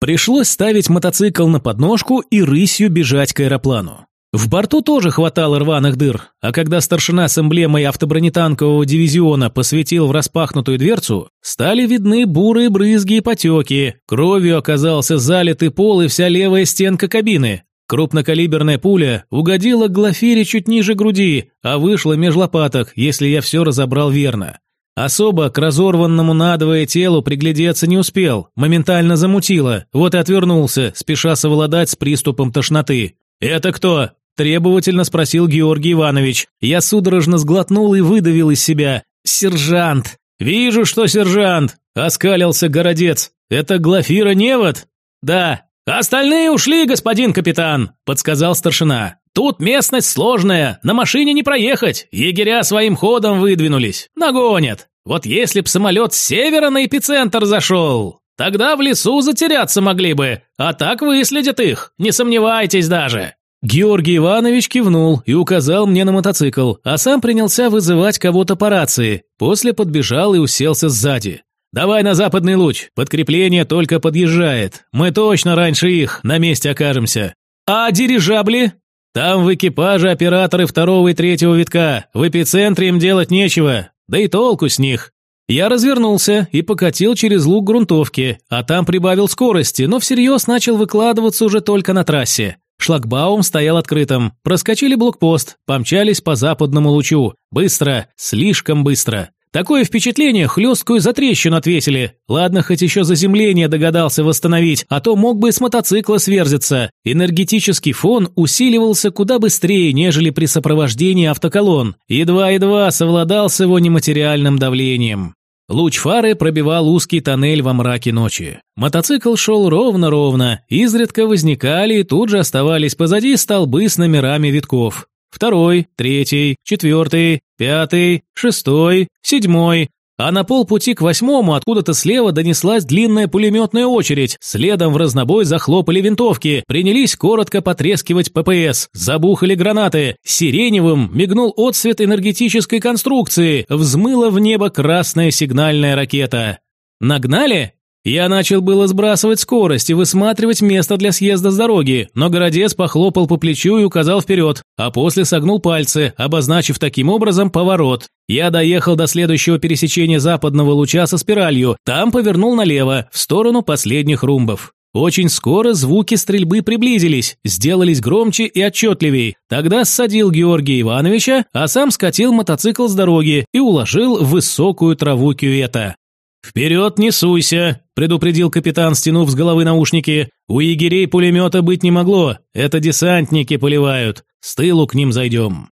Пришлось ставить мотоцикл на подножку и рысью бежать к аэроплану. В борту тоже хватало рваных дыр, а когда старшина с эмблемой автобронетанкового дивизиона посветил в распахнутую дверцу, стали видны бурые брызги и потеки, кровью оказался залитый пол и вся левая стенка кабины. Крупнокалиберная пуля угодила к Глафире чуть ниже груди, а вышла меж лопаток, если я все разобрал верно. Особо к разорванному надвое телу приглядеться не успел, моментально замутило, вот и отвернулся, спеша совладать с приступом тошноты. «Это кто?» Требовательно спросил Георгий Иванович. Я судорожно сглотнул и выдавил из себя. «Сержант!» «Вижу, что сержант!» Оскалился городец. «Это Глафира Невод?» «Да». «Остальные ушли, господин капитан», – подсказал старшина. «Тут местность сложная, на машине не проехать. Егеря своим ходом выдвинулись. Нагонят. Вот если б самолет с севера на эпицентр зашел, тогда в лесу затеряться могли бы, а так выследят их, не сомневайтесь даже». Георгий Иванович кивнул и указал мне на мотоцикл, а сам принялся вызывать кого-то по рации. После подбежал и уселся сзади. «Давай на западный луч, подкрепление только подъезжает. Мы точно раньше их на месте окажемся». «А дирижабли?» «Там в экипаже операторы второго и третьего витка. В эпицентре им делать нечего. Да и толку с них». Я развернулся и покатил через луг грунтовки, а там прибавил скорости, но всерьез начал выкладываться уже только на трассе. Шлагбаум стоял открытым. Проскочили блокпост, помчались по западному лучу. Быстро, слишком быстро. Такое впечатление, хлесткую затрещину отвесили. Ладно, хоть еще заземление догадался восстановить, а то мог бы с мотоцикла сверзиться. Энергетический фон усиливался куда быстрее, нежели при сопровождении автоколонн. Едва-едва совладал с его нематериальным давлением. Луч фары пробивал узкий тоннель во мраке ночи. Мотоцикл шел ровно-ровно, изредка возникали и тут же оставались позади столбы с номерами витков. Второй, третий, четвертый, пятый, шестой, седьмой. А на полпути к восьмому откуда-то слева донеслась длинная пулеметная очередь. Следом в разнобой захлопали винтовки, принялись коротко потрескивать ППС, забухали гранаты. Сиреневым мигнул отсвет энергетической конструкции, взмыла в небо красная сигнальная ракета. Нагнали? Я начал было сбрасывать скорость и высматривать место для съезда с дороги, но городец похлопал по плечу и указал вперед, а после согнул пальцы, обозначив таким образом поворот. Я доехал до следующего пересечения западного луча со спиралью, там повернул налево, в сторону последних румбов. Очень скоро звуки стрельбы приблизились, сделались громче и отчетливей. Тогда ссадил Георгия Ивановича, а сам скатил мотоцикл с дороги и уложил в высокую траву кювета. «Вперед не суйся!» – предупредил капитан, стянув с головы наушники. «У егерей пулемета быть не могло, это десантники поливают. С тылу к ним зайдем».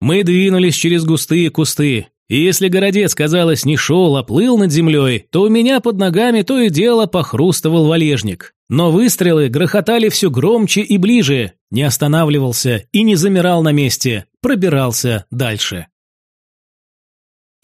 Мы двинулись через густые кусты, и если городец, казалось, не шел, а плыл над землей, то у меня под ногами то и дело похрустывал валежник. Но выстрелы грохотали все громче и ближе, не останавливался и не замирал на месте, пробирался дальше.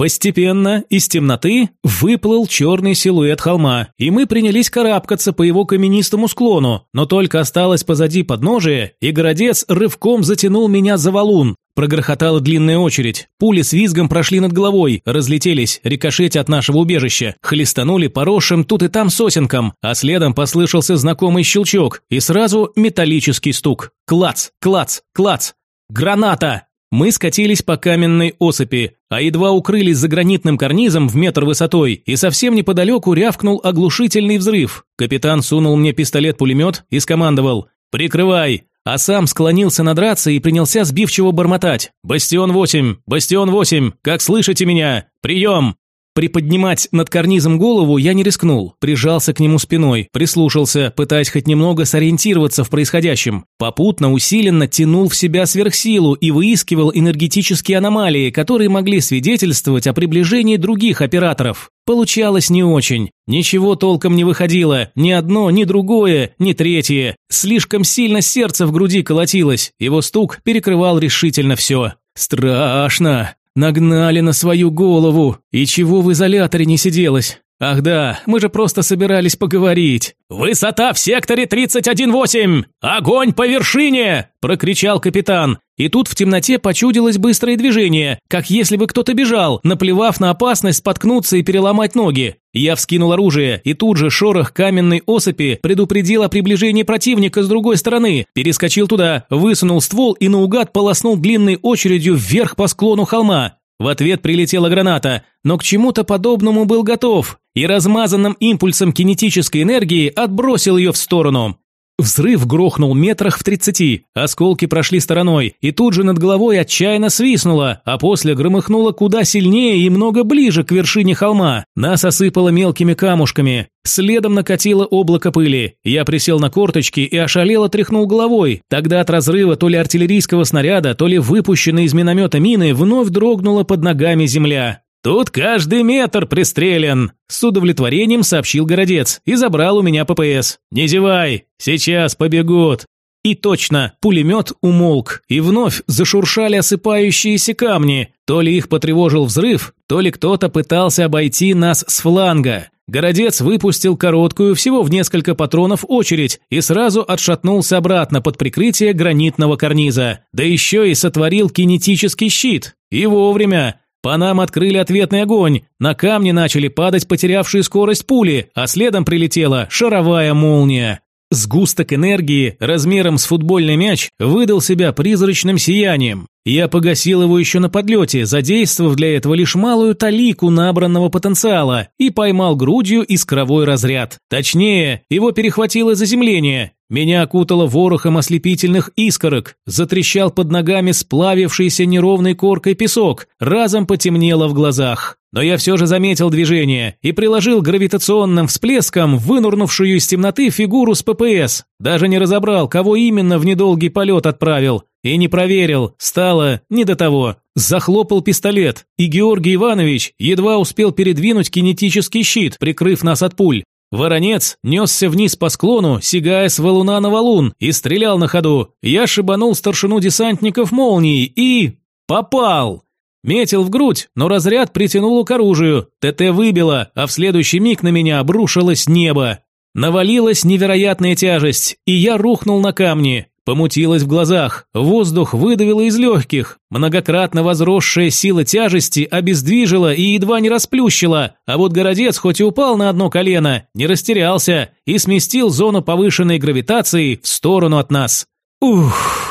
Постепенно из темноты выплыл черный силуэт холма, и мы принялись карабкаться по его каменистому склону, но только осталось позади подножия, и городец рывком затянул меня за валун. Прогрохотала длинная очередь. Пули с визгом прошли над головой, разлетелись, рикошетя от нашего убежища, хлестанули поросшим тут и там сосенкам, а следом послышался знакомый щелчок и сразу металлический стук. Клац, клац, клац. Граната! Мы скатились по каменной осыпи, а едва укрылись за гранитным карнизом в метр высотой, и совсем неподалеку рявкнул оглушительный взрыв. Капитан сунул мне пистолет-пулемет и скомандовал «Прикрывай!», а сам склонился над рацией и принялся сбивчиво бормотать «Бастион-8! Бастион-8! Как слышите меня? Прием!» Приподнимать над карнизом голову я не рискнул, прижался к нему спиной, прислушался, пытаясь хоть немного сориентироваться в происходящем. Попутно усиленно тянул в себя сверхсилу и выискивал энергетические аномалии, которые могли свидетельствовать о приближении других операторов. Получалось не очень. Ничего толком не выходило, ни одно, ни другое, ни третье. Слишком сильно сердце в груди колотилось, его стук перекрывал решительно все. Страшно. Нагнали на свою голову. И чего в изоляторе не сиделось? Ах да, мы же просто собирались поговорить. «Высота в секторе 31-8! Огонь по вершине!» – прокричал капитан. И тут в темноте почудилось быстрое движение, как если бы кто-то бежал, наплевав на опасность споткнуться и переломать ноги. Я вскинул оружие, и тут же шорох каменной осыпи предупредил о приближении противника с другой стороны. Перескочил туда, высунул ствол и наугад полоснул длинной очередью вверх по склону холма. В ответ прилетела граната, но к чему-то подобному был готов и размазанным импульсом кинетической энергии отбросил ее в сторону. Взрыв грохнул метрах в тридцати, осколки прошли стороной, и тут же над головой отчаянно свистнуло, а после громыхнуло куда сильнее и много ближе к вершине холма. Нас осыпало мелкими камушками. Следом накатило облако пыли. Я присел на корточки и ошалело тряхнул головой. Тогда от разрыва то ли артиллерийского снаряда, то ли выпущенной из миномета мины вновь дрогнула под ногами земля. «Тут каждый метр пристрелен!» С удовлетворением сообщил городец и забрал у меня ППС. «Не зевай, сейчас побегут!» И точно, пулемет умолк, и вновь зашуршали осыпающиеся камни. То ли их потревожил взрыв, то ли кто-то пытался обойти нас с фланга. Городец выпустил короткую, всего в несколько патронов очередь, и сразу отшатнулся обратно под прикрытие гранитного карниза. Да еще и сотворил кинетический щит. И вовремя. По нам открыли ответный огонь, на камни начали падать потерявшие скорость пули, а следом прилетела шаровая молния. Сгусток энергии размером с футбольный мяч выдал себя призрачным сиянием. Я погасил его еще на подлете, задействовав для этого лишь малую талику набранного потенциала и поймал грудью искровой разряд. Точнее, его перехватило заземление. Меня окутало ворохом ослепительных искорок, затрещал под ногами сплавившийся неровной коркой песок, разом потемнело в глазах. Но я все же заметил движение и приложил гравитационным всплеском вынурнувшую из темноты фигуру с ППС. Даже не разобрал, кого именно в недолгий полет отправил. И не проверил, стало не до того. Захлопал пистолет, и Георгий Иванович едва успел передвинуть кинетический щит, прикрыв нас от пуль. Воронец несся вниз по склону, сигая с валуна на валун, и стрелял на ходу. Я шибанул старшину десантников молнией и... попал! Метил в грудь, но разряд притянул к оружию. ТТ выбило, а в следующий миг на меня обрушилось небо. Навалилась невероятная тяжесть, и я рухнул на камни. Помутилось в глазах, воздух выдавило из легких, многократно возросшая сила тяжести обездвижила и едва не расплющила, а вот городец хоть и упал на одно колено, не растерялся и сместил зону повышенной гравитации в сторону от нас. Ух!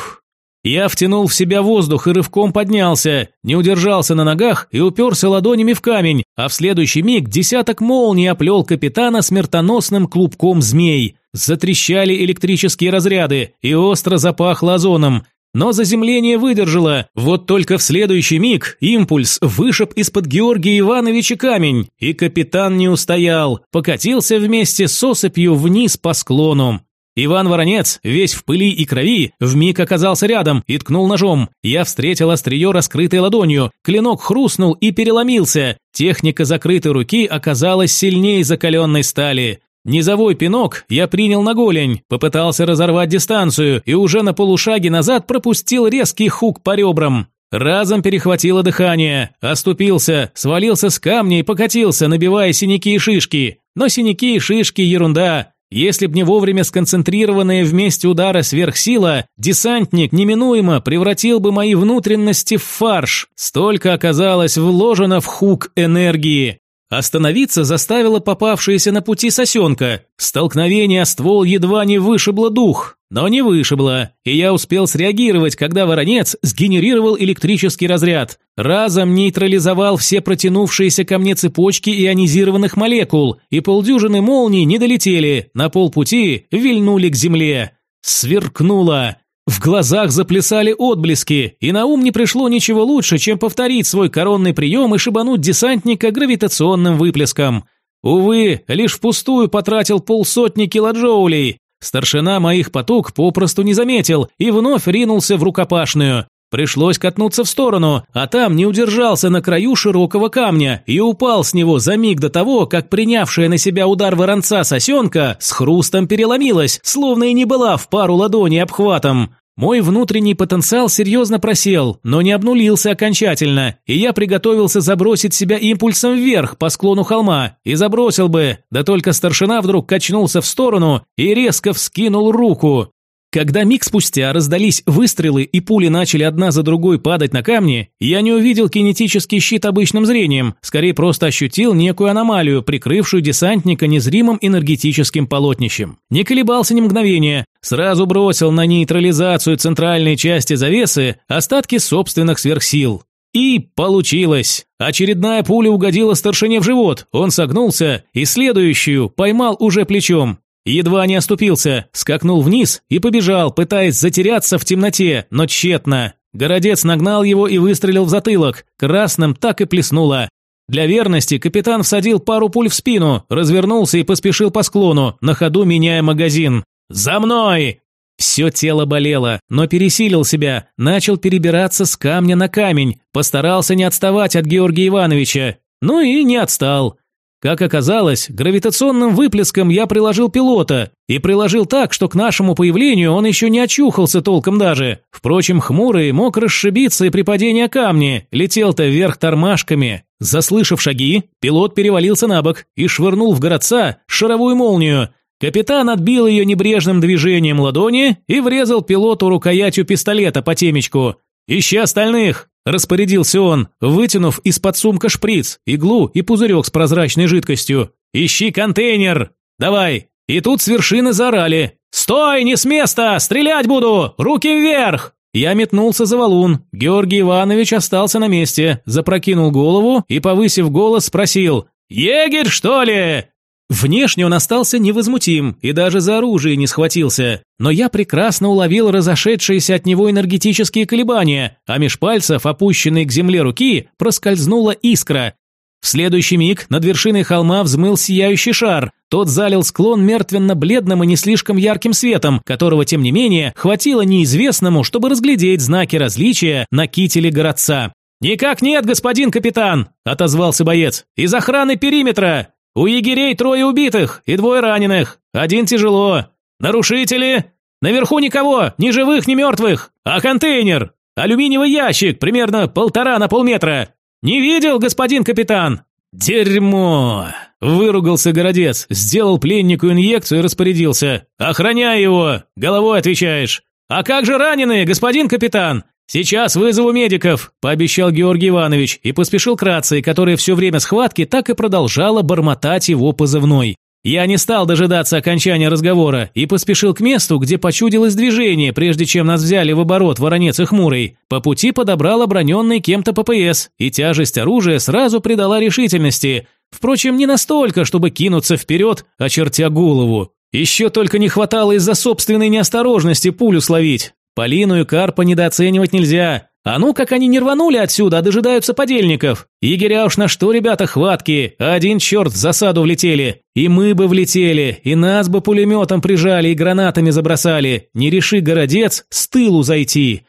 Я втянул в себя воздух и рывком поднялся, не удержался на ногах и уперся ладонями в камень, а в следующий миг десяток молний оплел капитана смертоносным клубком змей. Затрещали электрические разряды и остро запахло озоном. Но заземление выдержало, вот только в следующий миг импульс вышиб из-под Георгия Ивановича камень, и капитан не устоял, покатился вместе с осыпью вниз по склону. Иван Воронец, весь в пыли и крови, вмиг оказался рядом и ткнул ножом. Я встретил острие раскрытой ладонью, клинок хрустнул и переломился. Техника закрытой руки оказалась сильнее закаленной стали. Низовой пинок я принял на голень, попытался разорвать дистанцию и уже на полушаге назад пропустил резкий хук по ребрам. Разом перехватило дыхание, оступился, свалился с камня и покатился, набивая синяки и шишки. Но синяки и шишки – ерунда. Если б не вовремя сконцентрированная вместе удара сверхсила, десантник неминуемо превратил бы мои внутренности в фарш. Столько оказалось вложено в хук энергии. Остановиться заставила попавшаяся на пути сосенка. Столкновение ствол едва не вышибло дух, но не вышибло, и я успел среагировать, когда воронец сгенерировал электрический разряд. Разом нейтрализовал все протянувшиеся ко мне цепочки ионизированных молекул, и полдюжины молний не долетели, на полпути вильнули к земле. Сверкнуло. В глазах заплясали отблески, и на ум не пришло ничего лучше, чем повторить свой коронный прием и шибануть десантника гравитационным выплеском. Увы, лишь впустую потратил полсотни килоджоулей. Старшина моих потуг попросту не заметил и вновь ринулся в рукопашную. Пришлось катнуться в сторону, а там не удержался на краю широкого камня и упал с него за миг до того, как принявшая на себя удар воронца сосенка с хрустом переломилась, словно и не была в пару ладоней обхватом. Мой внутренний потенциал серьезно просел, но не обнулился окончательно, и я приготовился забросить себя импульсом вверх по склону холма, и забросил бы, да только старшина вдруг качнулся в сторону и резко вскинул руку. Когда миг спустя раздались выстрелы и пули начали одна за другой падать на камни, я не увидел кинетический щит обычным зрением, скорее просто ощутил некую аномалию, прикрывшую десантника незримым энергетическим полотнищем. Не колебался ни мгновения, сразу бросил на нейтрализацию центральной части завесы остатки собственных сверхсил. И получилось. Очередная пуля угодила старшине в живот, он согнулся и следующую поймал уже плечом. Едва не оступился, скакнул вниз и побежал, пытаясь затеряться в темноте, но тщетно. Городец нагнал его и выстрелил в затылок. Красным так и плеснуло. Для верности капитан всадил пару пуль в спину, развернулся и поспешил по склону, на ходу меняя магазин. «За мной!» Все тело болело, но пересилил себя, начал перебираться с камня на камень, постарался не отставать от Георгия Ивановича. Ну и не отстал. Как оказалось, гравитационным выплеском я приложил пилота, и приложил так, что к нашему появлению он еще не очухался толком даже. Впрочем, хмурый мог расшибиться и при падении камни, летел-то вверх тормашками. Заслышав шаги, пилот перевалился на бок и швырнул в городца шаровую молнию. Капитан отбил ее небрежным движением ладони и врезал пилоту рукоятью пистолета по темечку. «Ищи остальных!» Распорядился он, вытянув из-под сумка шприц, иглу и пузырек с прозрачной жидкостью. «Ищи контейнер! Давай!» И тут с вершины заорали. «Стой, не с места! Стрелять буду! Руки вверх!» Я метнулся за валун. Георгий Иванович остался на месте, запрокинул голову и, повысив голос, спросил «Егерь, что ли?» Внешне он остался невозмутим и даже за оружие не схватился, но я прекрасно уловил разошедшиеся от него энергетические колебания, а меж пальцев, опущенной к земле руки, проскользнула искра. В следующий миг над вершиной холма взмыл сияющий шар. Тот залил склон мертвенно-бледным и не слишком ярким светом, которого, тем не менее, хватило неизвестному, чтобы разглядеть знаки различия на кителе городца. «Никак нет, господин капитан!» – отозвался боец. «Из охраны периметра! У егерей трое убитых и двое раненых. Один тяжело. Нарушители? Наверху никого, ни живых, ни мертвых. А контейнер? Алюминиевый ящик, примерно полтора на полметра. Не видел, господин капитан? Дерьмо! Выругался городец, сделал пленнику инъекцию и распорядился. Охраняй его, головой отвечаешь. А как же раненые, господин капитан? «Сейчас вызову медиков», – пообещал Георгий Иванович и поспешил к рации, которая все время схватки так и продолжала бормотать его позывной. Я не стал дожидаться окончания разговора и поспешил к месту, где почудилось движение, прежде чем нас взяли в оборот Воронец и Хмурый. По пути подобрал оброненный кем-то ППС, и тяжесть оружия сразу придала решительности. Впрочем, не настолько, чтобы кинуться вперед, очертя голову. Еще только не хватало из-за собственной неосторожности пулю словить. Полину и Карпа недооценивать нельзя. А ну, как они не рванули отсюда, а дожидаются подельников. Егеря уж на что, ребята, хватки. Один черт в засаду влетели. И мы бы влетели, и нас бы пулеметом прижали и гранатами забросали. Не реши, городец, с тылу зайти.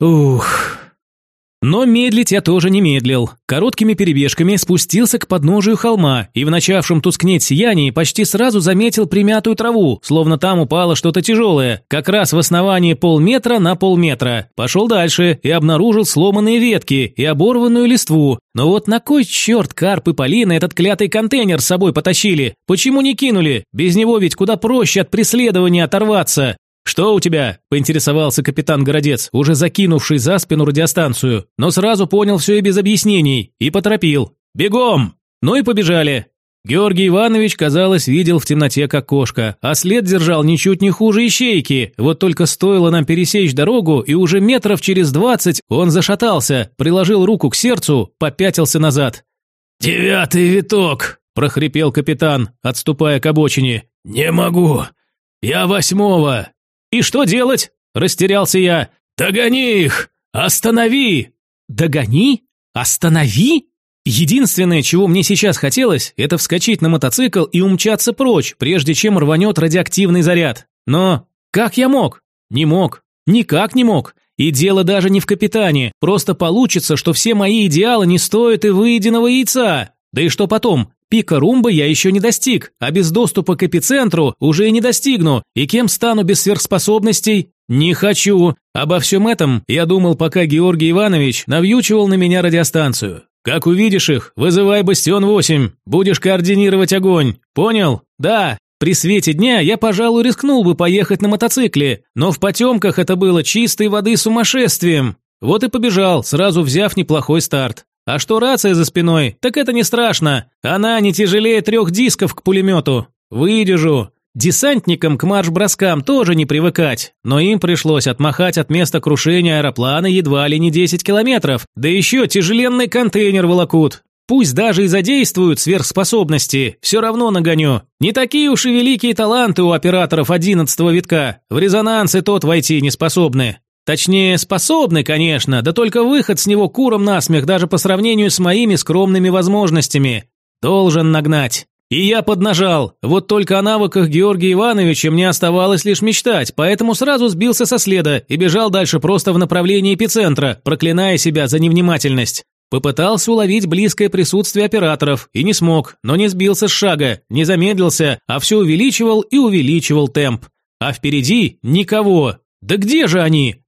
Ух... Но медлить я тоже не медлил. Короткими перебежками спустился к подножию холма и в начавшем тускнеть сиянии почти сразу заметил примятую траву, словно там упало что-то тяжелое, как раз в основании полметра на полметра. Пошел дальше и обнаружил сломанные ветки и оборванную листву. Но вот на кой черт Карп и Полина этот клятый контейнер с собой потащили? Почему не кинули? Без него ведь куда проще от преследования оторваться. «Что у тебя?» – поинтересовался капитан Городец, уже закинувший за спину радиостанцию, но сразу понял все и без объяснений, и поторопил. «Бегом!» Ну и побежали. Георгий Иванович, казалось, видел в темноте как кошка, а след держал ничуть не хуже ищейки. Вот только стоило нам пересечь дорогу, и уже метров через двадцать он зашатался, приложил руку к сердцу, попятился назад. «Девятый виток!» – прохрипел капитан, отступая к обочине. «Не могу! Я восьмого! «И что делать?» – растерялся я. «Догони их! Останови!» «Догони? Останови?» Единственное, чего мне сейчас хотелось, это вскочить на мотоцикл и умчаться прочь, прежде чем рванет радиоактивный заряд. Но как я мог? Не мог. Никак не мог. И дело даже не в капитане, просто получится, что все мои идеалы не стоят и выеденного яйца. Да и что потом? Пика Румбы я еще не достиг, а без доступа к эпицентру уже и не достигну. И кем стану без сверхспособностей? Не хочу. Обо всем этом я думал, пока Георгий Иванович навьючивал на меня радиостанцию. Как увидишь их, вызывай Бастион-8, будешь координировать огонь. Понял? Да. При свете дня я, пожалуй, рискнул бы поехать на мотоцикле, но в потемках это было чистой воды сумасшествием. Вот и побежал, сразу взяв неплохой старт. А что рация за спиной, так это не страшно. Она не тяжелее трех дисков к пулемету. Выдержу. Десантникам к марш-броскам тоже не привыкать, но им пришлось отмахать от места крушения аэроплана едва ли не 10 километров, да еще тяжеленный контейнер волокут. Пусть даже и задействуют сверхспособности, все равно нагоню. Не такие уж и великие таланты у операторов одиннадцатого витка, в резонанс и тот войти не способны. Точнее, способны, конечно, да только выход с него куром насмех даже по сравнению с моими скромными возможностями. Должен нагнать. И я поднажал. Вот только о навыках Георгия Ивановича мне оставалось лишь мечтать, поэтому сразу сбился со следа и бежал дальше просто в направлении эпицентра, проклиная себя за невнимательность. Попытался уловить близкое присутствие операторов и не смог, но не сбился с шага, не замедлился, а все увеличивал и увеличивал темп. А впереди никого. Да где же они?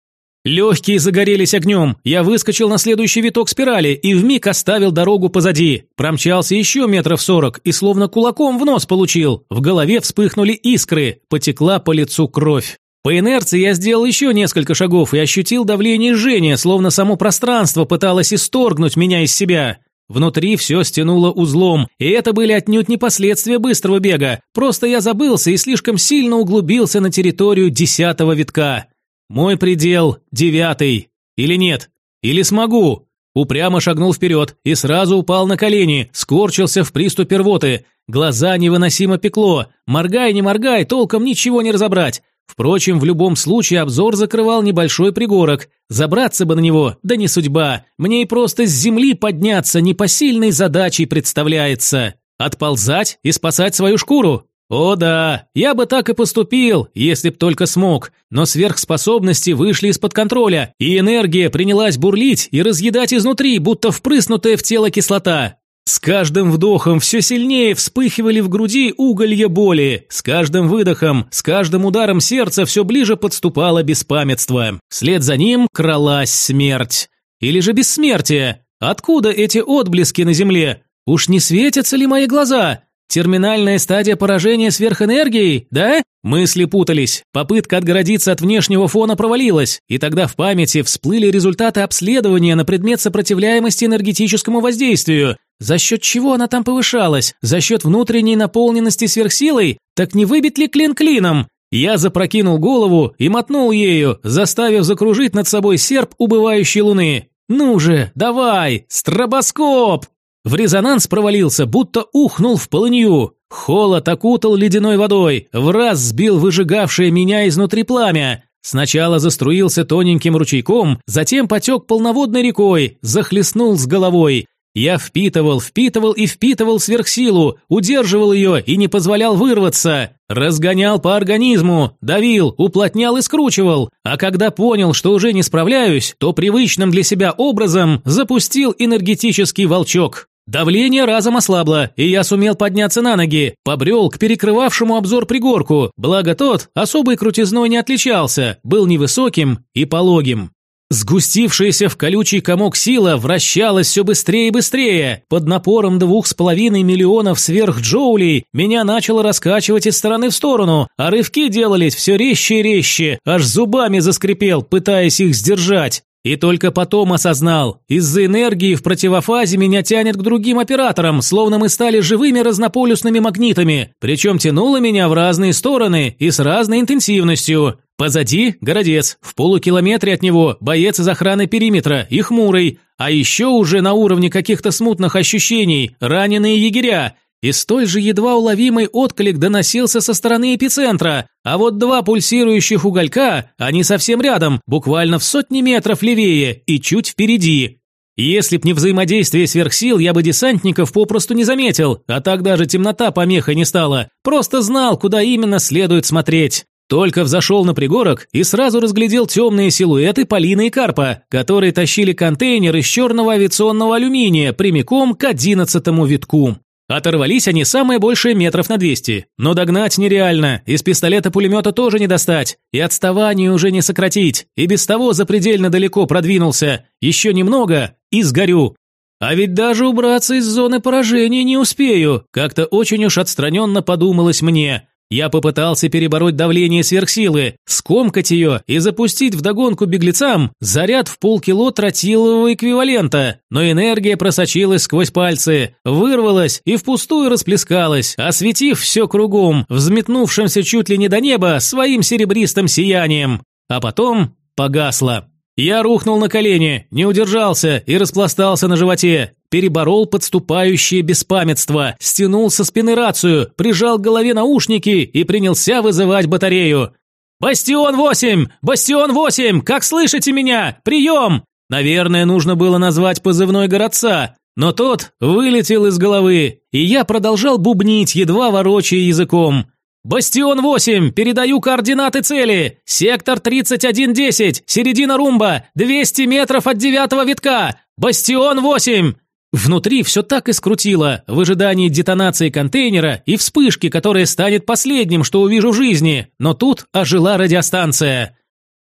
Легкие загорелись огнем, я выскочил на следующий виток спирали и вмиг оставил дорогу позади. Промчался еще метров сорок и словно кулаком в нос получил. В голове вспыхнули искры, потекла по лицу кровь. По инерции я сделал еще несколько шагов и ощутил давление жжения, словно само пространство пыталось исторгнуть меня из себя. Внутри все стянуло узлом, и это были отнюдь не последствия быстрого бега, просто я забылся и слишком сильно углубился на территорию десятого витка. Мой предел – девятый. Или нет? Или смогу? Упрямо шагнул вперед и сразу упал на колени, скорчился в приступе рвоты. Глаза невыносимо пекло. Моргай, не моргай, толком ничего не разобрать. Впрочем, в любом случае обзор закрывал небольшой пригорок. Забраться бы на него, да не судьба. Мне и просто с земли подняться непосильной задачей представляется. Отползать и спасать свою шкуру? О да, я бы так и поступил, если б только смог. Но сверхспособности вышли из-под контроля, и энергия принялась бурлить и разъедать изнутри, будто впрыснутая в тело кислота. С каждым вдохом все сильнее вспыхивали в груди уголья боли. С каждым выдохом, с каждым ударом сердца все ближе подступало беспамятство. Вслед за ним кралась смерть. Или же бессмертие. Откуда эти отблески на земле? Уж не светятся ли мои глаза? Терминальная стадия поражения сверхэнергией, да? Мысли путались. Попытка отгородиться от внешнего фона провалилась, и тогда в памяти всплыли результаты обследования на предмет сопротивляемости энергетическому воздействию. За счет чего она там повышалась? За счет внутренней наполненности сверхсилой? Так не выбить ли клин клином? Я запрокинул голову и мотнул ею, заставив закружить над собой серп убывающей луны. «Ну же, давай, стробоскоп!» В резонанс провалился, будто ухнул в полынью. Холод окутал ледяной водой, в раз сбил выжигавшее меня изнутри пламя. Сначала заструился тоненьким ручейком, затем потек полноводной рекой, захлестнул с головой. Я впитывал, впитывал и впитывал сверхсилу, удерживал ее и не позволял вырваться. Разгонял по организму, давил, уплотнял и скручивал. А когда понял, что уже не справляюсь, то привычным для себя образом запустил энергетический волчок. Давление разом ослабло, и я сумел подняться на ноги, побрел к перекрывавшему обзор пригорку, благо тот особой крутизной не отличался, был невысоким и пологим. Сгустившаяся в колючий комок сила вращалась все быстрее и быстрее. Под напором двух с половиной миллионов сверхджоулей меня начало раскачивать из стороны в сторону, а рывки делались все резче и резче, аж зубами заскрипел, пытаясь их сдержать. И только потом осознал, из-за энергии в противофазе меня тянет к другим операторам, словно мы стали живыми разнополюсными магнитами, причем тянуло меня в разные стороны и с разной интенсивностью. Позади – городец, в полукилометре от него – боец из охраны периметра и хмурый, а еще уже на уровне каких-то смутных ощущений – раненые егеря, и столь же едва уловимый отклик доносился со стороны эпицентра, а вот два пульсирующих уголька, они совсем рядом, буквально в сотни метров левее и чуть впереди. Если б не взаимодействие сверхсил, я бы десантников попросту не заметил, а так даже темнота помеха не стала, просто знал, куда именно следует смотреть. Только взошел на пригорок и сразу разглядел темные силуэты Полины и Карпа, которые тащили контейнер из черного авиационного алюминия прямиком к одиннадцатому витку. Оторвались они самое большее метров на 200, но догнать нереально, из пистолета-пулемета тоже не достать, и отставание уже не сократить, и без того запредельно далеко продвинулся, еще немного и сгорю. А ведь даже убраться из зоны поражения не успею, как-то очень уж отстраненно подумалось мне. Я попытался перебороть давление сверхсилы, скомкать ее и запустить вдогонку беглецам заряд в полкило тротилового эквивалента, но энергия просочилась сквозь пальцы, вырвалась и впустую расплескалась, осветив все кругом, взметнувшимся чуть ли не до неба своим серебристым сиянием. А потом погасла. Я рухнул на колени, не удержался и распластался на животе. Переборол подступающее беспамятство, стянул со спины рацию, прижал к голове наушники и принялся вызывать батарею. «Бастион-8! Бастион-8! Как слышите меня? Прием!» Наверное, нужно было назвать позывной городца, но тот вылетел из головы, и я продолжал бубнить, едва ворочая языком. «Бастион-8, передаю координаты цели. Сектор 3110, середина румба, 200 метров от девятого витка. Бастион-8!» Внутри все так и скрутило, в ожидании детонации контейнера и вспышки, которая станет последним, что увижу в жизни. Но тут ожила радиостанция.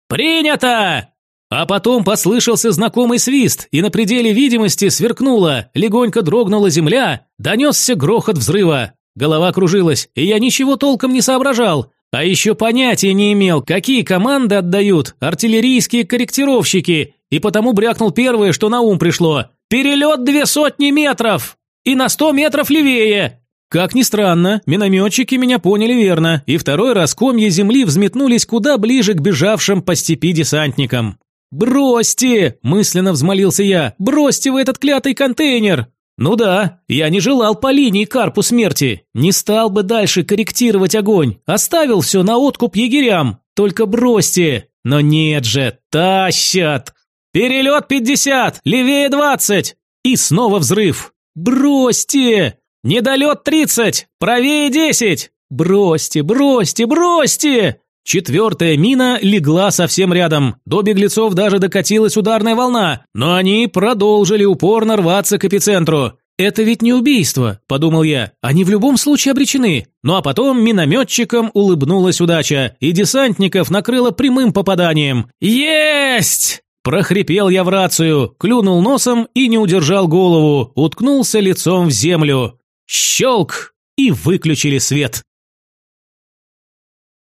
«Принято!» А потом послышался знакомый свист, и на пределе видимости сверкнуло, легонько дрогнула земля, донесся грохот взрыва. Голова кружилась, и я ничего толком не соображал. А еще понятия не имел, какие команды отдают артиллерийские корректировщики, и потому брякнул первое, что на ум пришло. «Перелет две сотни метров! И на сто метров левее!» Как ни странно, минометчики меня поняли верно, и второй раз комья земли взметнулись куда ближе к бежавшим по степи десантникам. «Бросьте!» – мысленно взмолился я. «Бросьте вы этот клятый контейнер!» Ну да, я не желал по линии карпу смерти. Не стал бы дальше корректировать огонь. Оставил все на откуп егерям. Только бросьте. Но нет же, тащат. Перелет 50, левее 20. И снова взрыв. Бросьте. Недолет 30, правее 10. Бросьте, бросьте, бросьте. Четвертая мина легла совсем рядом. До беглецов даже докатилась ударная волна, но они продолжили упорно рваться к эпицентру. «Это ведь не убийство», – подумал я. «Они в любом случае обречены». Ну а потом минометчикам улыбнулась удача, и десантников накрыло прямым попаданием. «Есть!» Прохрипел я в рацию, клюнул носом и не удержал голову, уткнулся лицом в землю. Щелк! И выключили свет.